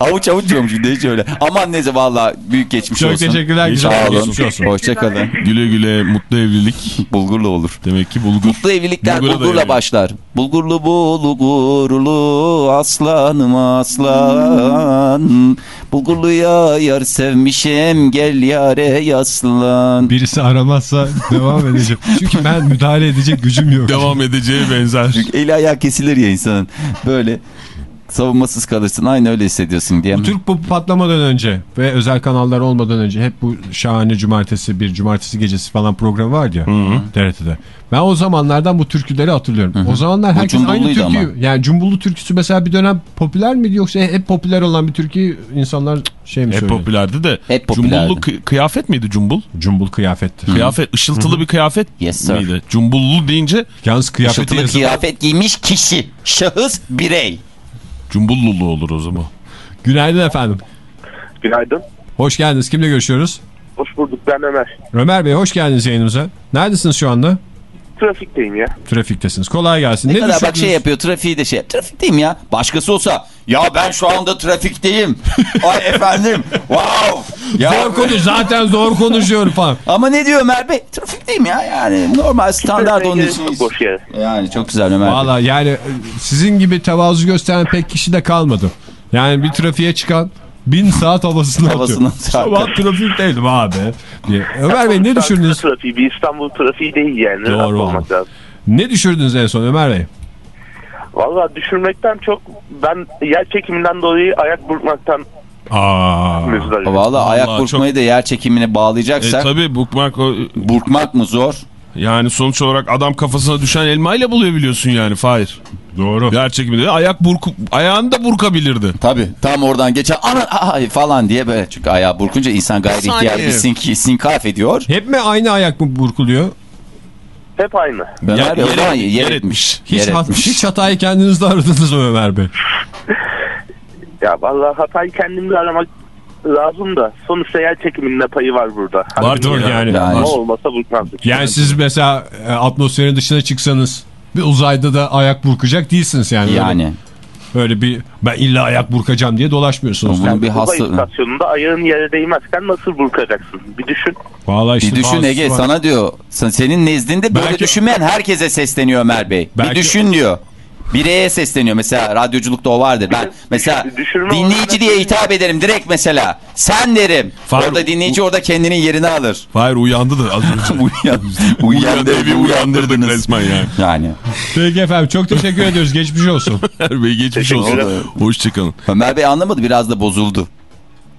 Avuç avuç diyormuş bir de hiç öyle. Aman neyse valla büyük geçmiş Çok olsun. teşekkürler, güzel Sağ olun. olsun. Hoşçakalın. Güle güle mutlu evlilik. Bulgurlu olur. Demek ki bulgur. Mutlu evlilikler Bulgura bulgurla dayanıyor. başlar. Bulgurlu bulgurlu aslanım aslan. Bulgurluya yar sevmişim gel yare yaslan. Birisi aramazsa devam edeceğim. Çünkü ben müdahale edecek gücüm yok. Devam edeceği benzer. Çünkü eli ayağı kesilir ya insanın. Böyle savunmasız kalırsın. Aynı öyle hissediyorsun diye. Bu Türk popu patlamadan önce ve özel kanallar olmadan önce hep bu şahane cumartesi bir cumartesi gecesi falan programı var ya TRT'de. Ben o zamanlardan bu türküleri hatırlıyorum. O zamanlar herkes aynı türküyü ama. yani Cumbullu türküsü mesela bir dönem popüler miydi yoksa hep popüler olan bir türkü insanlar şey mi Hep söylüyor? popülerdi de. Hep popülerdi. Cumbullu kı- kıyafet miydi cumbul? Cumbul kıyafetti. Kıyafet ışıltılı bir kıyafet Yes, sir. miydi? Cumbullu deyince Yalnız kıyafeti Işıltılı yazıp kıyafet giymiş kişi. Şahıs birey. Cumbullulu olur o zaman. Günaydın efendim. Günaydın. Hoş geldiniz. Kimle görüşüyoruz? Hoş bulduk ben Ömer. Ömer Bey hoş geldiniz yayınımıza. Neredesiniz şu anda? Trafikteyim ya. Trafiktesiniz. Kolay gelsin. Ne, Ne, kadar bak şey yapıyor trafiği de şey. Trafikteyim ya. Başkası olsa ya ben şu anda trafikteyim. Ay efendim. Wow. Ya, Zor konu zaten zor konuşuyorum falan. Ama ne diyor Ömer Bey? Trafikteyim ya yani normal standart onun için. Boş yere. Yani çok güzel Ömer Bey. Valla yani e, sizin gibi tevazu gösteren pek kişi de kalmadı. Yani bir trafiğe çıkan bin saat havasını. Havasını atıyor. Sabah trafikteydim abi diye. Ömer Bey ne Ankara düşürdünüz? Trafiği bir İstanbul trafiği değil yani. Doğru olmak lazım. Ne düşürdünüz en son Ömer Bey? Valla düşürmekten çok ben yer çekiminden dolayı ayak burkmaktan Aa. Valla ayak Vallahi burkmayı da yer çekimine E, bağlayacaksak tabii bookmark o, burkmak mı zor? Yani sonuç olarak adam kafasına düşen elmayla buluyor biliyorsun yani Fahir. Doğru. Yer çekiminde ayak burku, ayağını da burkabilirdi. Tabii tam oradan geçen ana ay falan diye böyle çünkü ayağı burkunca insan gayri ihtiyar bir sink, sinkaf ediyor. Hep mi aynı ayak mı burkuluyor? Hep aynı. Ömer Bey yer- zaman yer yer etmiş. etmiş. Hiç, Yer hat- etmiş. hiç hatayı kendinizde aradınız mı Ömer Bey? Ya valla hatayı kendimde aramak lazım da sonuçta yer çekiminde payı var burada. Hani Var Doğru yani. yani. Yani. Ne olmasa burkmazdık. Yani siz mesela e, atmosferin dışına çıksanız bir uzayda da ayak burkacak değilsiniz yani. Yani. Öyle bir ben illa ayak burkacağım diye dolaşmıyorsunuz. Bunun bir Uzay hasta... istasyonunda ayağın yere değmezken nasıl burkacaksın? Bir düşün. Vallahi işte Bir düşün Ege var. sana diyor. Sen- Senin nezdinde böyle Belki- düşünmeyen herkese sesleniyor Ömer Bey. Belki- Bir düşün diyor. Bireye sesleniyor mesela radyoculukta o vardır. Ben mesela Düşürme dinleyici diye hitap ederim direkt mesela. Sen derim. Faruk- Orada dinleyici orada kendinin yerini alır. Fahir uyandı da az önce. Uyan, Uyandı evi uyandırdınız. resmen yani. Yani. Peki efendim çok teşekkür ediyoruz. Geçmiş olsun. Her Bey geçmiş olsun. Hoşçakalın. Ömer Bey anlamadı biraz da bozuldu.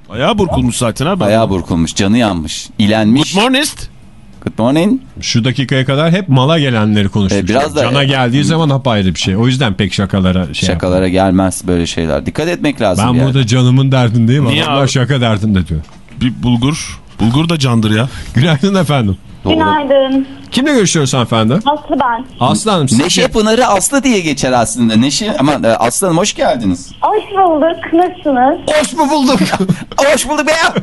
Ayağı burkulmuş zaten abi. Ayağı burkulmuş, canı yanmış, ilenmiş. Good morning. Good morning. Şu dakikaya kadar hep mala gelenleri konuştuk. E, biraz da- Cana geldiği zaman apayrı bir şey. O yüzden pek şakalara şey Şakalara gelmez böyle şeyler. Dikkat etmek lazım. Ben yani. burada canımın derdindeyim. Niye Adamlar abi? şaka derdinde diyor. Bir bulgur. Bulgur da candır ya. Günaydın efendim. Doğru. Günaydın. Kimle görüşüyoruz hanımefendi? Aslı ben. Aslı Hanım. siz- Neşe Pınarı Aslı diye geçer aslında. Neşe aman e, Aslı Hanım hoş geldiniz. Hoş bulduk. Nasılsınız? Hoş mu bulduk? hoş bulduk be ya.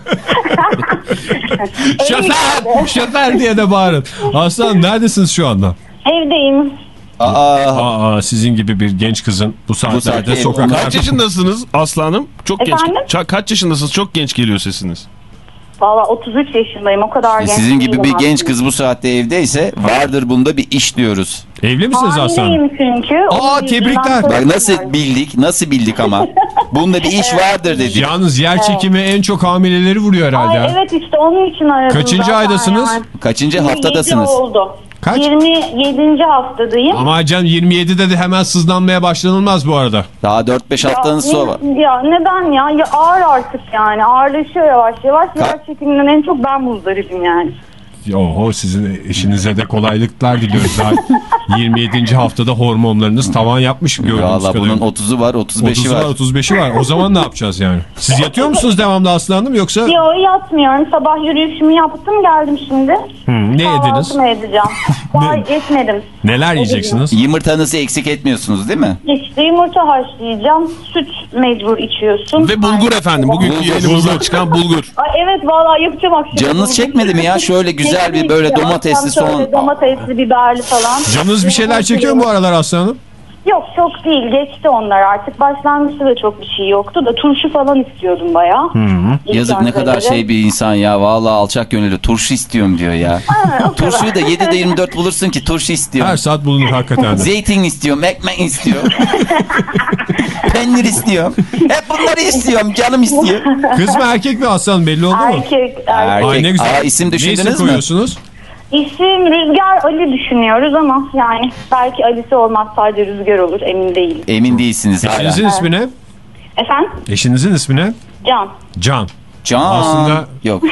şoför! Şoför diye de bağırın. Aslı Hanım neredesiniz şu anda? Evdeyim. Aa, Aa sizin gibi bir genç kızın bu saatte saatlerde sokaklarda... Kaç yaşındasınız Aslanım? Çok genç. Efendim? Ça- kaç yaşındasınız? Çok genç geliyor sesiniz. Valla 33 yaşındayım. O kadar genç sizin gibi bir genç kız bu saatte evdeyse vardır bunda bir iş diyoruz. Evli misiniz Aslı Hanım? Hamileyim çünkü. Aa, tebrikler. Bak nasıl bildik, nasıl bildik ama. Bunda bir iş vardır dedik. Yalnız yer çekimi en çok hamileleri vuruyor herhalde. Ay, evet işte onun için aradım. Kaçıncı zaten aydasınız? yani. Kaçıncı 27 haftadasınız? oldu. Kaç? 27. haftadayım. Ama canım 27'de de hemen sızlanmaya başlanılmaz bu arada. Daha 4-5 haftanız ya, sonra var. ya neden ya? ya? Ağır artık yani. Ağırlaşıyor yavaş yavaş. Yer çekiminden en çok ben muzdaribim yani. Oho sizin eşinize de kolaylıklar diliyoruz. Daha 27. haftada hormonlarınız tavan yapmış gördüğünüz Valla kadarıyla. bunun 30'u var 35'i 30'u var var. 35'i var. O zaman ne yapacağız yani? Siz yatıyor musunuz devamlı Aslı Hanım yoksa Yo yatmıyorum. Sabah yürüyüşümü yaptım geldim şimdi. ne yediniz? Kahvaltımı edeceğim. Daha etmedim. Neler yiyeceksiniz? Yumurtanızı eksik etmiyorsunuz değil mi? İşte yumurta haşlayacağım. Süt mecbur içiyorsun. Ve bulgur efendim. Bugünkü Bulgur. yayınımızdan çıkan bulgur. Ay evet vallahi yapacağım akşam. Canınız çekmedi mi ya? Şöyle güzel bir böyle domatesli soğan. Domatesli, biberli falan. Canınız bir şeyler çekiyor mu bu aralar Aslı Hanım? Yok çok değil. Geçti onlar artık. Başlangıçta da çok bir şey yoktu da turşu falan istiyordum bayağı. İlk Yazık ne kadar şey bir insan ya. Vallahi alçak gönüllü. Turşu istiyorum diyor ya. Turşuyu da 7'de 24 bulursun ki turşu istiyorum. Her saat bulunur hakikaten. Zeytin istiyorum, ekmek istiyorum. Peynir istiyorum. Hep bunları istiyorum, canım istiyor. Kız mı erkek mi Aslı Hanım belli oldu mu? Erkek, erkek. Ay ne güzel. Aa, isim ne düşündünüz isim mü? koyuyorsunuz? İsim Rüzgar Ali düşünüyoruz ama yani belki Ali'si olmaz sadece Rüzgar olur emin değilim. Emin değilsiniz hala. Eşinizin ismi ne? Efendim? Eşinizin ismi ne? Can. Can. Can. Aslında- Yok.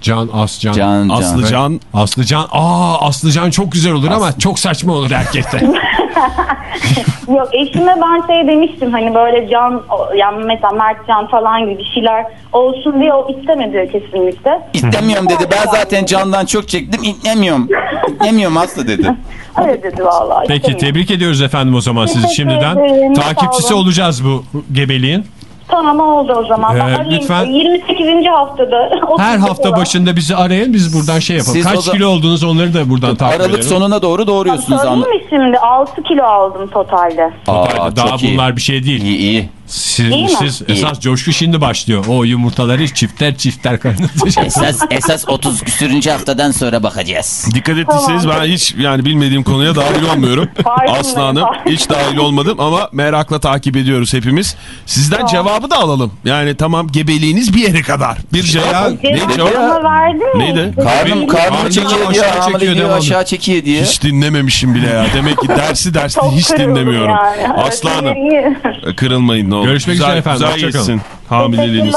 Can Ascan. Can, Can. Aslıcan. Aslıcan. Aa Aslıcan çok güzel olur ama çok saçma olur erkekte. Yok eşime ben şey demiştim hani böyle Can yani mesela Mert Can falan gibi bir şeyler olsun diye o istemedi kesinlikle. İstemiyorum dedi. Ben zaten candan çok çektim. İtlemiyorum. İtlemiyorum Aslı dedi. Öyle dedi vallahi. Peki tebrik ediyoruz efendim o zaman sizi Teşekkür şimdiden. ederim, sağ Takipçisi olun. olacağız bu gebeliğin. Tamam oldu o zaman. Ee, lütfen. 28. haftada. Her 30 hafta falan. başında bizi arayın biz buradan şey yapalım. Siz Kaç da- kilo oldunuz onları da buradan takip Aralık edelim. sonuna doğru doğuruyorsunuz. Söyleyeyim mi şimdi? 6 kilo aldım totalde. Aa, Daha çok iyi. bunlar bir şey değil. İyi iyi. Siz, İyi mi? siz esas coşku şimdi başlıyor. O yumurtaları çifter çifter kaynatacağız. Esas, esas 30 küsürüncü haftadan sonra bakacağız. Dikkat ettiyseniz ben hiç yani bilmediğim konuya dahil olmuyorum. Aslı Hanım hiç dahil olmadım ama merakla takip ediyoruz hepimiz. Sizden cevabı da alalım. Yani tamam gebeliğiniz bir yere kadar. Bir şey ya. Neydi o? Neydi? Karnım, karnım çekiyor aşağı diye, çekiyor, hamile diyor, devamlı. aşağı çekiyor diye. Hiç dinlememişim bile ya. Demek ki dersi derste Çok hiç dinlemiyorum. yani. Aslı Hanım İyi. kırılmayın olur. Görüşmek güzel, üzere efendim, Güzel geçsin hamileliğiniz.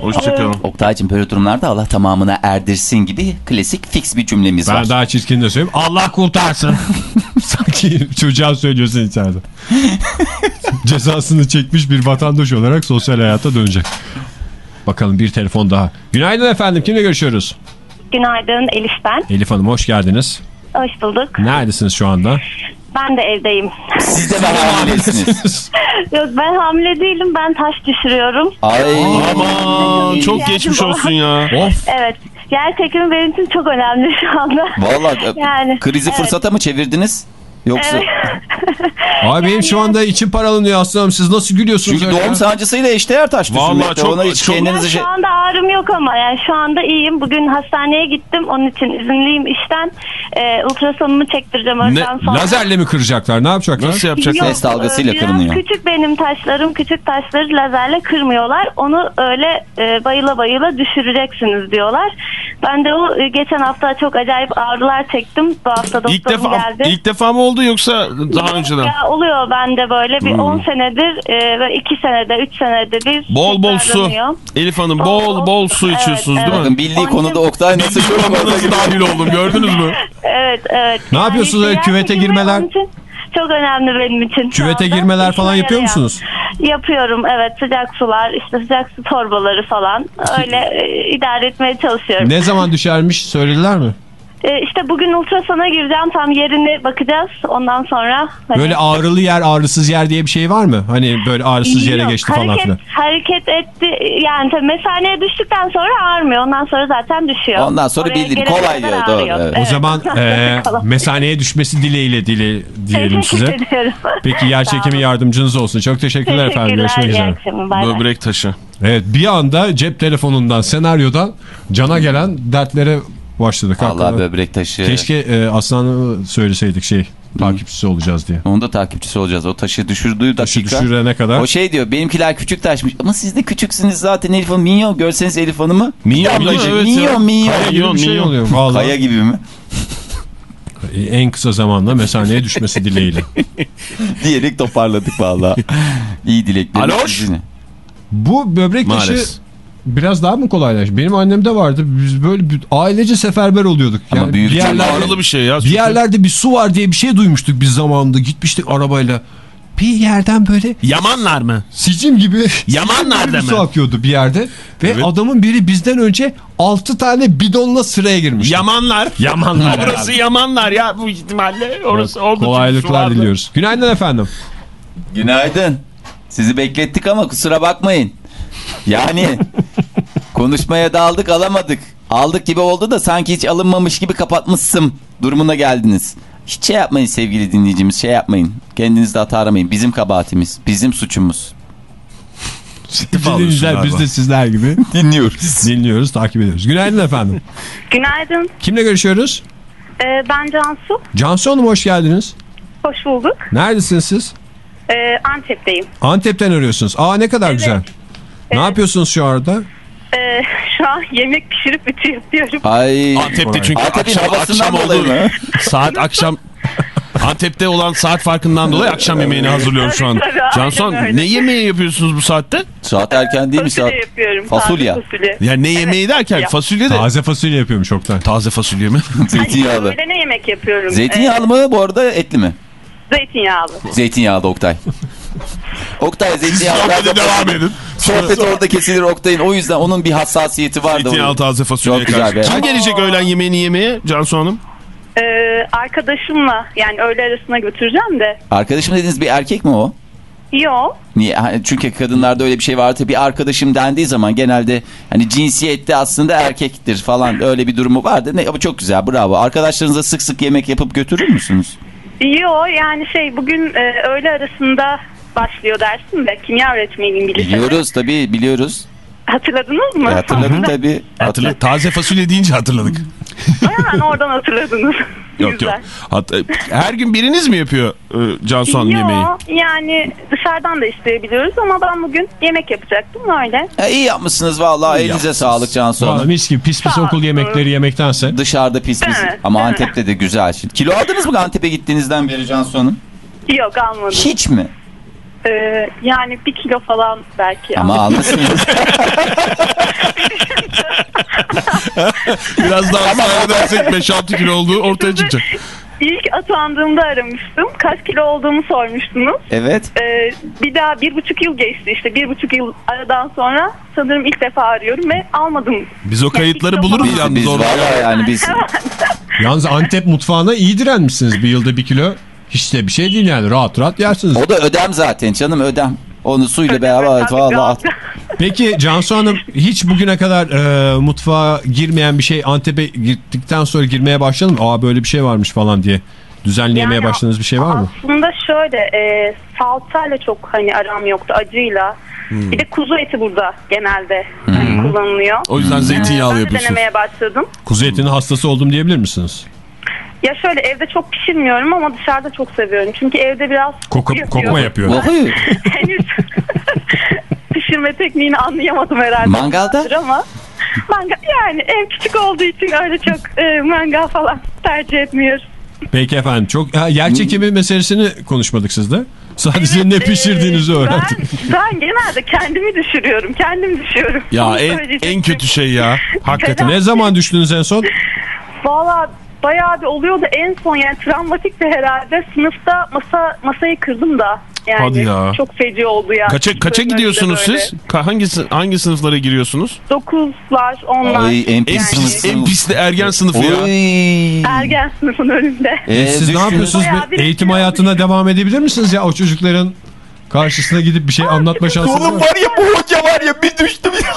Hoşçakalın. Oktay'cım böyle durumlarda Allah tamamına erdirsin gibi klasik fix bir cümlemiz var. Ben daha çirkin de söyleyeyim. Allah kurtarsın. Sanki çocuğa söylüyorsun içeride. Cezasını çekmiş bir vatandaş olarak sosyal hayata dönecek. Bakalım bir telefon daha. Günaydın efendim. Kimle görüşüyoruz? Günaydın Elif ben. Elif Hanım hoş geldiniz. Hoş bulduk. Neredesiniz şu anda? Ben de evdeyim. Siz de mi hamilesiniz? Yok ben hamile değilim. Ben taş düşürüyorum. Ay. Aman çok geçmiş olsun ya. Of. Evet. Yer çekimi benim için çok önemli şu anda. Valla Yani, krizi evet. fırsata mı çevirdiniz? Yoksa Evet. Abi benim şu anda içim paralanıyor aslanım. Siz nasıl gülüyorsunuz çünkü doğum ya? sancısıyla eşdeğer taş Vallahi çok- Ona hiç çok- kendinizi Ben şey... şu anda ağrım yok ama yani şu anda iyiyim. Bugün hastaneye gittim. Onun için izinliyim işten. Ee, ultrasonumu çektireceğim öğleden sonra. Lazerle mi kıracaklar? Ne yapacaklar? Nasıl yapacaklar? Ses dalgasıyla e, kırınıyor. Küçük benim taşlarım. Küçük taşları lazerle kırmıyorlar. Onu öyle e, bayıla bayıla düşüreceksiniz diyorlar. Ben de o e, geçen hafta çok acayip ağrılar çektim. Bu hafta doktorum İlk defa geldi. ilk defa mı oldu yoksa daha önceden? Ya oluyor bende böyle bir Hmm. 10 senedir e, ve 2 senede 3 senede bir Bol bol su. Elif Hanım bol bol su Evet, içiyorsunuz değil mi? Bakın bildiği konuda Oktay nasıl Nasıl dahil oldum gördünüz mü? Evet evet. Ne yapıyorsunuz öyle küvete girmeler? onun Çok önemli benim için. Küvete girmeler falan yapıyor yarıyor. musunuz? Yapıyorum evet sıcak sular işte sıcak su torbaları falan öyle e, idare etmeye çalışıyorum. Ne zaman düşermiş söylediler mi? E, işte bugün ultrasona gireceğim tam yerini bakacağız ondan sonra. hani- Böyle ağrılı yer ağrısız yer diye bir şey var mı? Hani böyle ağrısız yere Yok, geçti falan hareket, filan. Hareket etti yani tabii mesaneye düştükten sonra ağrımıyor ondan sonra zaten düşüyor. Ondan sonra Oraya bildiğin kolay diyor, doğru, evet. O zaman e, mesaneye düşmesi dileğiyle dile, diyelim size. Ediyorum. Peki yer çekimi yardımcınız olsun. Çok teşekkürler efendim. Görüşmek iyi üzere. Böbrek taşı. Evet bir anda cep telefonundan senaryodan cana gelen dertlere başladık. Allah Hakikaten. böbrek taşı. Keşke e, Aslan'ı söyleseydik şey takipçisi olacağız diye. Onun da takipçisi olacağız. O taşı düşürdüğü Taşı dakika. düşürene kadar. O şey diyor benimkiler küçük taşmış ama siz de küçüksünüz zaten Elif Hanım. Minyon görseniz Elif Hanım'ı. Minyon, Ablacık, evet minyon minyon. Kaya gibi şey minyon. oluyor. Vallahi Kaya gibi mi? en kısa zamanda mesaneye düşmesi dileğiyle. Diyerek toparladık valla. İyi dilekler. Aloş. Bu böbrek taşı. Biraz daha mı kolaylaştı? Benim annemde vardı. Biz böyle bir ailece seferber oluyorduk. Yani Ama bir yerlerde, Ağrılı bir şey ya. bir yerlerde bir su var diye bir şey duymuştuk biz zamanında. Gitmiştik arabayla. Bir yerden böyle Yamanlar mı? sicim gibi Yamanlar'da sicim gibi bir su mı? akıyordu bir yerde. Ve Evet. adamın biri bizden önce 6 tane bidonla sıraya girmiş. Yamanlar. Yamanlar Burası Yamanlar ya bu ihtimalle. Orası oldu. çünkü su Kolaylıklar diliyoruz. Günaydın efendim. Günaydın. Sizi beklettik ama kusura bakmayın. Yani konuşmaya daldık alamadık. Aldık gibi oldu da sanki hiç alınmamış gibi kapatmışsın durumuna geldiniz. Hiç şey yapmayın sevgili dinleyicimiz şey yapmayın. Kendinizde hata aramayın. Bizim kabahatimiz. Bizim suçumuz. Dinleyiciler biz de sizler gibi Dinliyoruz. dinliyoruz, takip ediyoruz. Günaydın efendim. Günaydın. Kimle görüşüyoruz? Ee, ben Cansu. Cansu Hanım hoş geldiniz. Hoş bulduk. Neredesiniz siz? Ee, Antep'teyim. Antep'ten arıyorsunuz. Aa ne kadar güzel. Ne yapıyorsunuz şu anda? Ee, şu an yemek pişirip ütü yapıyorum. Ay. Antep'te çünkü Antep'in akşam, havasından akşam dolayı oldu. mı? Saat akşam Antep'te olan saat farkından dolayı akşam yemeğini hazırlıyoruz şu an. Tabii, aynen Canson öyle. ne yemeği yapıyorsunuz bu saatte? Saat erken değil mi saat? Fasulye yapıyorum. Fasulye. taze Fasulye. Ya ne yemeği derken Ya. fasulye de. Taze fasulye yapıyormuş çoktan. Taze fasulye mi? Zeytinyağlı. Öyle ne yemek yapıyorum? Zeytinyağlı mı bu arada etli mi? Ee, zeytinyağlı. Zeytinyağlı Oktay. Oktay zeytinyağlı. Sohbete devam edin. Sohbet orada kesilir Oktay'ın. O yüzden onun bir hassasiyeti vardı. Zeytinyağlı taze fasulye Çok güzel be. Kim gelecek öğlen yemeğini yemeye Cansu Hanım? Ee, arkadaşımla yani öğle arasına götüreceğim de. Arkadaşım dediğiniz bir erkek mi o? Yo. Niye? Çünkü kadınlarda öyle bir şey vardı. Bir arkadaşım dendiği zaman genelde hani cinsiyette aslında erkektir falan öyle bir durumu vardı. Ne, bu çok güzel bravo. Arkadaşlarınıza sık sık yemek yapıp götürür müsünüz? Yo yani şey bugün e, öğle arasında başlıyor dersim de kimya öğretmeniyim bilirsin. Biliyoruz tabii biliyoruz. Hatırladınız mı? E, hatırladım tabii. Hatırla, taze fasulye deyince hatırladık. Hemen oradan hatırladınız. Yok Güzel. yok. Hat- e, her gün biriniz mi yapıyor e, Cansu Hanım yemeği? yani dışarıdan da isteyebiliyoruz ama ben bugün yemek yapacaktım öyle. E, iyi yapmışsınız vallahi elinize yapmışsınız. sağlık Cansu Hanım. mis gibi pis pis Sağ okul yemekleri yemektense. Dışarıda pis pis. Evet, Ama. Antep'te de güzel. Şimdi. Kilo aldınız mı Antep'e gittiğinizden beri Cansu Hanım? Yok almadım. Hiç mi? Ee, yani bir kilo falan belki. Ama almışsınız. Biraz daha ısrar edersek 5-6 kilo olduğu ortaya çıkacak. İlk atandığımda aramıştım. Kaç kilo olduğumu sormuştunuz. evet. Ee, bir daha bir buçuk yıl geçti işte. Bir buçuk yıl aradan sonra sanırım ilk defa arıyorum ve almadım. Biz o kayıtları Yani buluruz biz- yalnız Biz vallahi yani biz Yalnız Antep mutfağına iyi direnmişsiniz bir yılda bir kilo. Hiç de bir şey değil yani rahat rahat yersiniz. o da ödem zaten canım ödem. Onu suyla beraber vallahi rahat. Peki Cansu Hanım hiç bugüne kadar e, mutfağa girmeyen bir şey Antep'e gittikten sonra girmeye başladın mı? Aa böyle bir şey varmış falan diye. Düzenli yemeye Yani başladığınız bir şey var mı? Aslında şöyle e, salçayla çok hani aram yoktu acıyla. Hmm. Bir de kuzu eti burada genelde hani kullanılıyor. O yüzden zeytinyağlı ben de yapıyorsun. denemeye başladım. Kuzu etinin hastası oldum diyebilir misiniz? Ya şöyle evde çok pişirmiyorum ama dışarıda çok seviyorum. Çünkü evde biraz Koku, yapıyor. kokma yapıyor. Henüz pişirme tekniğini anlayamadım herhalde. Mangalda? Ama mangal yani ev küçük olduğu için öyle çok e, mangal falan tercih etmiyoruz. Peki efendim çok ha, yer çekimi meselesini konuşmadık sizde. Sadece ne Evet, pişirdiğinizi e, öğrendik. Ben, ben genelde kendimi düşürüyorum. Kendim düşüyorum. Ya Onu en, söyleyecektim. en kötü şey ya. Hakikaten. Ne zaman düştünüz en son? Valla bayağı bir oluyordu. En son yani travmatikti herhalde. Sınıfta masa masayı kırdım da. Yani Hadi ya. çok feci oldu ya. Kaça, kaça gidiyorsunuz siz? Ka- hangi, hangi sınıflara giriyorsunuz? 9'lar, 10'lar. Ay en pis pis, sınıf. en pis de ergen sınıfı ya. Oy. Ergen sınıfın önünde. Ee, Siz ne yapıyorsunuz? Eğitim hayatına devam edebilir misiniz ya o çocukların karşısına gidip bir şey anlatma şansınız var? Oğlum var ya bu hoca var ya bir düştüm ya.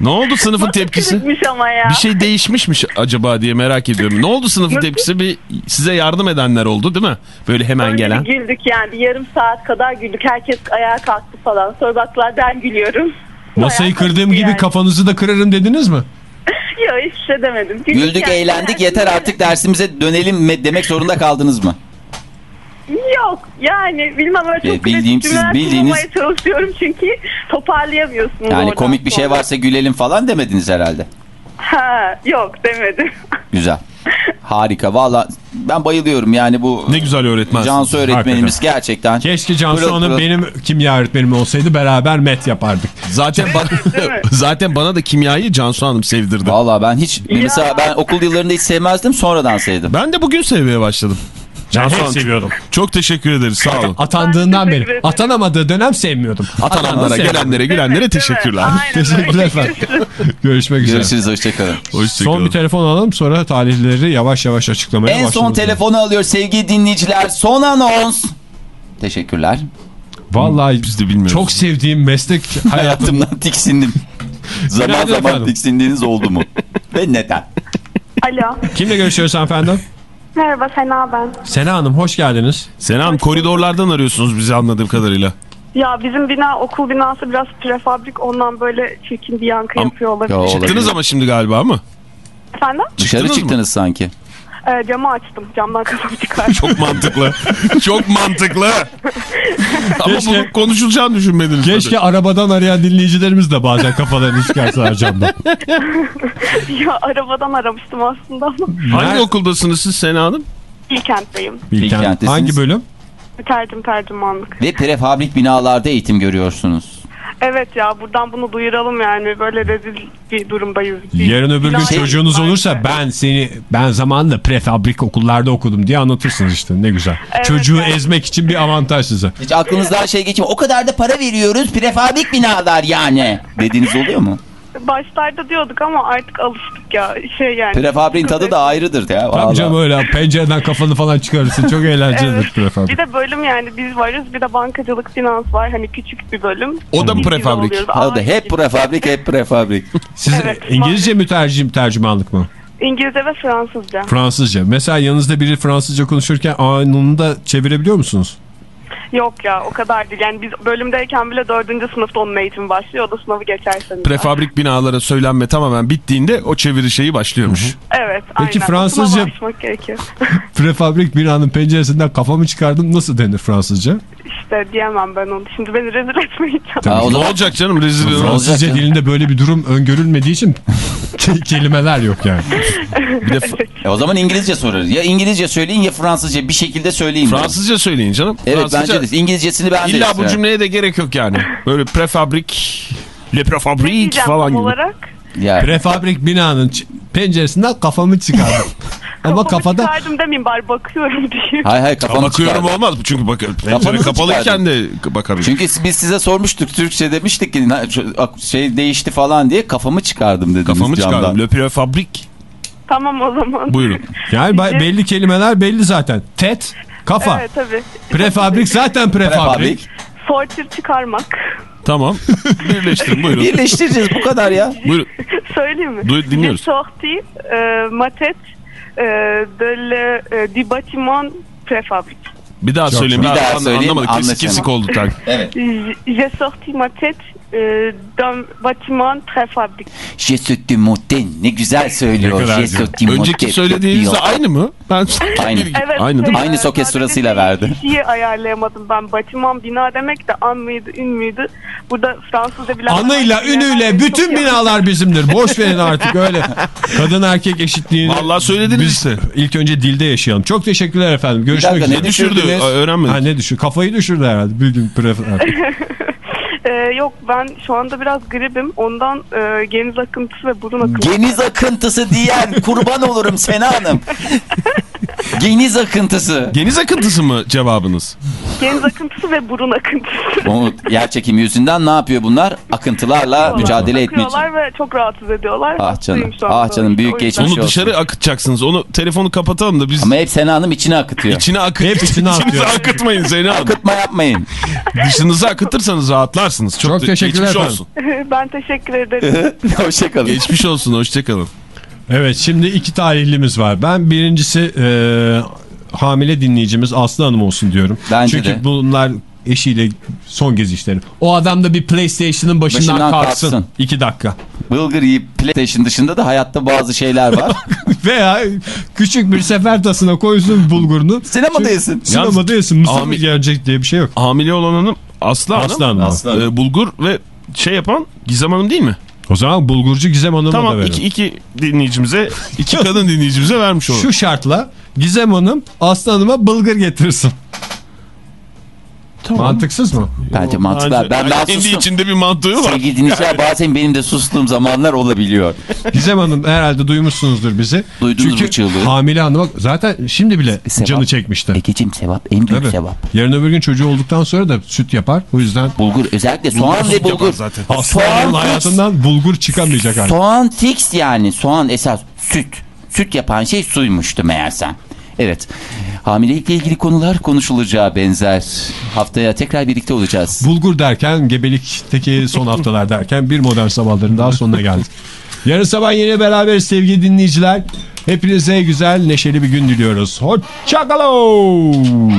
Ne oldu sınıfın tepkisi? Kırıkmış ama ya. Bir şey değişmişmiş acaba diye merak ediyorum. Ne oldu sınıfın Nasıl? tepkisi? Bir size yardım edenler oldu değil mi? Böyle hemen Öyle gelen. güldük yani. Bir yarım saat kadar güldük. Herkes ayağa kalktı falan. Sonra baktılar ben gülüyorum. Masayı kırdığım gibi yani. kafanızı da kırarım dediniz mi? Yok hiçbir şey demedim. Güldük yani. eğlendik yeter artık dersimize dönelim demek zorunda kaldınız mı? Yok yani bilmem öyle Ee, çok bildiğim klasik siz bildiğiniz- çalışıyorum çünkü toparlayamıyorsunuz Yani komik bir şey varsa gülelim falan demediniz herhalde. Ha yok demedim. Güzel. Harika valla ben bayılıyorum yani bu Ne güzel öğretmen. Cansu öğretmenimiz gerçekten. Keşke Cansu Pırıl Hanım pırıl. benim kimya öğretmenim olsaydı beraber met yapardık. Zaten bana, zaten bana da kimyayı Cansu Hanım sevdirdi. Valla ben hiç mesela ben okul yıllarında hiç sevmezdim sonradan sevdim. Ben de bugün sevmeye başladım. Cansu hep seviyordum. Çok teşekkür ederiz sağ olun. Atandığından beri. ederim. Atanamadığı dönem sevmiyordum. Atananlara, Seviyordum. gelenlere, gülenlere teşekkürler. Aynen Teşekkürler efendim. Görüşmek üzere. Görüşürüz hoşçakalın. Hoşçakalın. Son bir telefon alalım sonra tarihleri yavaş yavaş açıklamaya En son başlayalım. telefonu alıyor sevgili dinleyiciler. Son anons. Teşekkürler. Vallahi Biz de bilmiyoruz. çok sevdiğim meslek hayatım. Hayatımdan tiksindim. zaman Günaydın zaman efendim. tiksindiğiniz oldu mu? Ve neden? Alo. Kimle görüşüyoruz efendim? Merhaba Sena ben. Sena Hanım hoş geldiniz. Sena Hanım koridorlardan arıyorsunuz bizi anladığım kadarıyla. Ya bizim bina okul binası biraz prefabrik ondan böyle çirkin bir yankı Am- yapıyor olabilir. Çıktınız olabilir. ama şimdi galiba mı? Efendim? Dışarı Çıktınız mı? çıktınız sanki. Ee, camı açtım. Camdan kafamı çıkardım. Çok mantıklı. Çok mantıklı. Ama Keşke- bunu konuşulacağını düşünmediniz. Keşke arabadan arayan dinleyicilerimiz de bazen kafalarını çıkarsalar camdan. ya arabadan aramıştım aslında ama. tabii. Hangi Nerede? okuldasınız siz Sena Hanım? İlkentteyim. Bilkent. Bilkent'tesiniz. Hangi bölüm? Tercüm tercümanlık. Ve prefabrik binalarda eğitim görüyorsunuz. Evet ya buradan bunu duyuralım yani. Böyle rezil bir durumdayız. Yarın öbür gün çocuğunuz olursa ben seni ben zamanında prefabrik okullarda okudum diye anlatırsınız işte ne güzel. Evet, Çocuğu evet. ezmek için bir avantaj size. Hiç aklınızdan şey geçmiyor. O kadar da para veriyoruz prefabrik binalar yani. Dediğiniz oluyor mu? Başlarda diyorduk ama artık alıştık ya. Şey yani. Prefabriğin tadı da ayrıdır ya. Vallahi. canım öyle pencereden kafanı falan çıkarırsın. Çok eğlencelidir Evet. prefabrik. Bir de bölüm yani biz varız bir de bankacılık finans var hani küçük bir bölüm. O da mı prefabrik? Aa, hep prefabrik hep prefabrik. Siz Evet, İngilizce mi tercih, tercümanlık mı? İngilizce ve Fransızca. Fransızca. Mesela yanınızda biri Fransızca konuşurken anını da çevirebiliyor musunuz? Yok ya o kadar değil. Yani biz bölümdeyken bile dördüncü sınıfta onun eğitimi başlıyor. O da sınavı geçerseniz. Prefabrik binalara söylenme tamamen bittiğinde o çeviri şeyi başlıyormuş. Evet Peki aynen. Fransızca-. Prefabrik binanın penceresinden kafamı çıkardım. Nasıl denir Fransızca? işte diyemem ben onu. Şimdi beni rezil etmeyeceğim. Ha, o Ne zaman olacak canım rezil Fransız- Fransızca dilinde böyle bir durum öngörülmediği için kelimeler yok yani. Bir de E o zaman İngilizce sorarız. Ya İngilizce söyleyin ya Fransızca bir şekilde söyleyin. Fransızca söyleyin canım. Evet Fransızca- bence de. İngilizcesini ben de İlla bu cümleye de gerek yok yani. Böyle prefabrik, le prefabrik falan gibi. olarak. Ya. Prefabrik binanın penceresinden kafamı çıkardım. Ama Kafamı kafada çıkardım demeyeyim bari bakıyorum diye. Hay hay kafanı Bakıyorum çıkar. olmaz çünkü bak pencere kapalıyken de bakabilir. Çünkü biz size sormuştuk Türkçe demiştik ki "Na- şu- ak- şey değişti falan diye kafamı çıkardım dediniz Kafamı camdan. çıkardım. Le prefabrik. Tamam o zaman. Buyurun. yani belli kelimeler belli zaten. Tet, kafa. Evet tabii. Prefabrik zaten prefabrik. Prefabrik. Sortir çıkarmak. Tamam. Birleştirin buyurun. Birleştireceğiz bu kadar ya. Buyurun. Söyleyeyim mi? Duy- dinliyoruz. Sorti euh, ma tête euh, de le, euh, du bâtiment préfabrique. Bir daha Çok söyleyeyim. Bir daha söyleyeyim, Anlamadık. Kesik kesik oldu. tak. Evet. J'ai sorti ma tête euh, d'un bâtiment. Je suis monten. Ne güzel söylüyor. Ne kadar Je güzel. suis monten. Önceki söylediğinizle aynı mı? Ben Aynı. Evet, Aynı değil mi? Aynı soket sırasıyla verdi. Kişiyi ayarlayamadım ben. Bâtiment bina demek de an mıydı, ün müydü? Burada Fransızca bilen... Anıyla, ünüyle bütün binalar bizimdir. Boş verin artık öyle. Kadın erkek eşitliğini. Vallahi söylediniz Biz ilk önce dilde yaşayalım. Çok teşekkürler efendim. Görüşmek üzere. ne Düşürdü. Aa, Öğrenmedim. Ha ne düşür? Kafayı düşürdü herhalde. Gün prefabrik. Ee, yok ben şu anda biraz gribim. Ondan e, geniz akıntısı ve burun akıntısı. Geniz akıntısı diyen kurban olurum Sena Hanım. Geniz akıntısı. Geniz akıntısı mı cevabınız? Geniz akıntısı ve burun akıntısı. O yer çekimi yüzünden ne yapıyor bunlar? Akıntılarla mücadele etmek için. Akıyorlar ve çok rahatsız ediyorlar. Ah canım, ah canım, büyük yüzden- geçmiş Onu olsun. dışarı akıtacaksınız. Onu telefonu kapatalım da biz Ama hep Sena Hanım içine akıtıyor. içine akıt. Hep içine İçinize atıyor. akıtmayın Zeynep Hanım. Akıtma yapmayın. Dışınıza akıtırsanız rahatlarsınız. Çok, Çok teşekkürler geçmiş efendim. olsun. ben teşekkür ederim. Hoşçakalın. Geçmiş olsun. Hoşçakalın. Evet şimdi iki tarihlimiz var. Ben birincisi e, hamile dinleyicimiz Aslı Hanım olsun diyorum. Bence Çünkü de. bunlar eşiyle son gez işleri. O adam da bir PlayStation'ın başından, Başından kalksın. kalksın. İki dakika. Bulgur yiyip PlayStation dışında da hayatta bazı şeyler var. Veya küçük bir sefer tasına koysun bulgurunu. Sinemada yesin. Sinemada yesin. Mısır mı gelecek diye bir şey yok. Hamile olan hanım Aslı Hanım. Aslı Hanım. Aslı Hanım. Ee, bulgur ve şey yapan Gizem Hanım değil mi? O zaman bulgurcu Gizem Hanım'a da Tamam verelim. iki, iki dinleyicimize, iki kadın dinleyicimize vermiş olalım. Şu şartla Gizem Hanım Aslı Hanım'a bulgur getirsin. Mantıksız mı? Bence mantıklı. Bence- Ben, ben kendi içinde bir mantığı var. Sevgili dinleyiciler bazen benim de sustuğum zamanlar olabiliyor. Gizem Hanım herhalde duymuşsunuzdur bizi. Duydunuz Çünkü bu çığlığı. hamile hanıma zaten şimdi bile Sevap. canı çekmişti. Egeciğim sevap en büyük Tabii. sevap. Yarın öbür gün çocuğu olduktan sonra da süt yapar. O yüzden Bulgur özellikle soğan ve bulgur. zaten. Soğan, hayatından bulgur çıkamayacak artık. soğan fix yani. Soğan esas süt. Süt yapan şey suymuştu meğersem. Evet. Hamilelikle ilgili konular konuşulacağı benzer. Haftaya tekrar birlikte olacağız. Bulgur derken gebelikteki son haftalar derken bir modern sabahların daha sonuna geldik. Yarın sabah yine beraberiz sevgili dinleyiciler. Hepinize güzel neşeli bir gün diliyoruz. Hoşçakalın.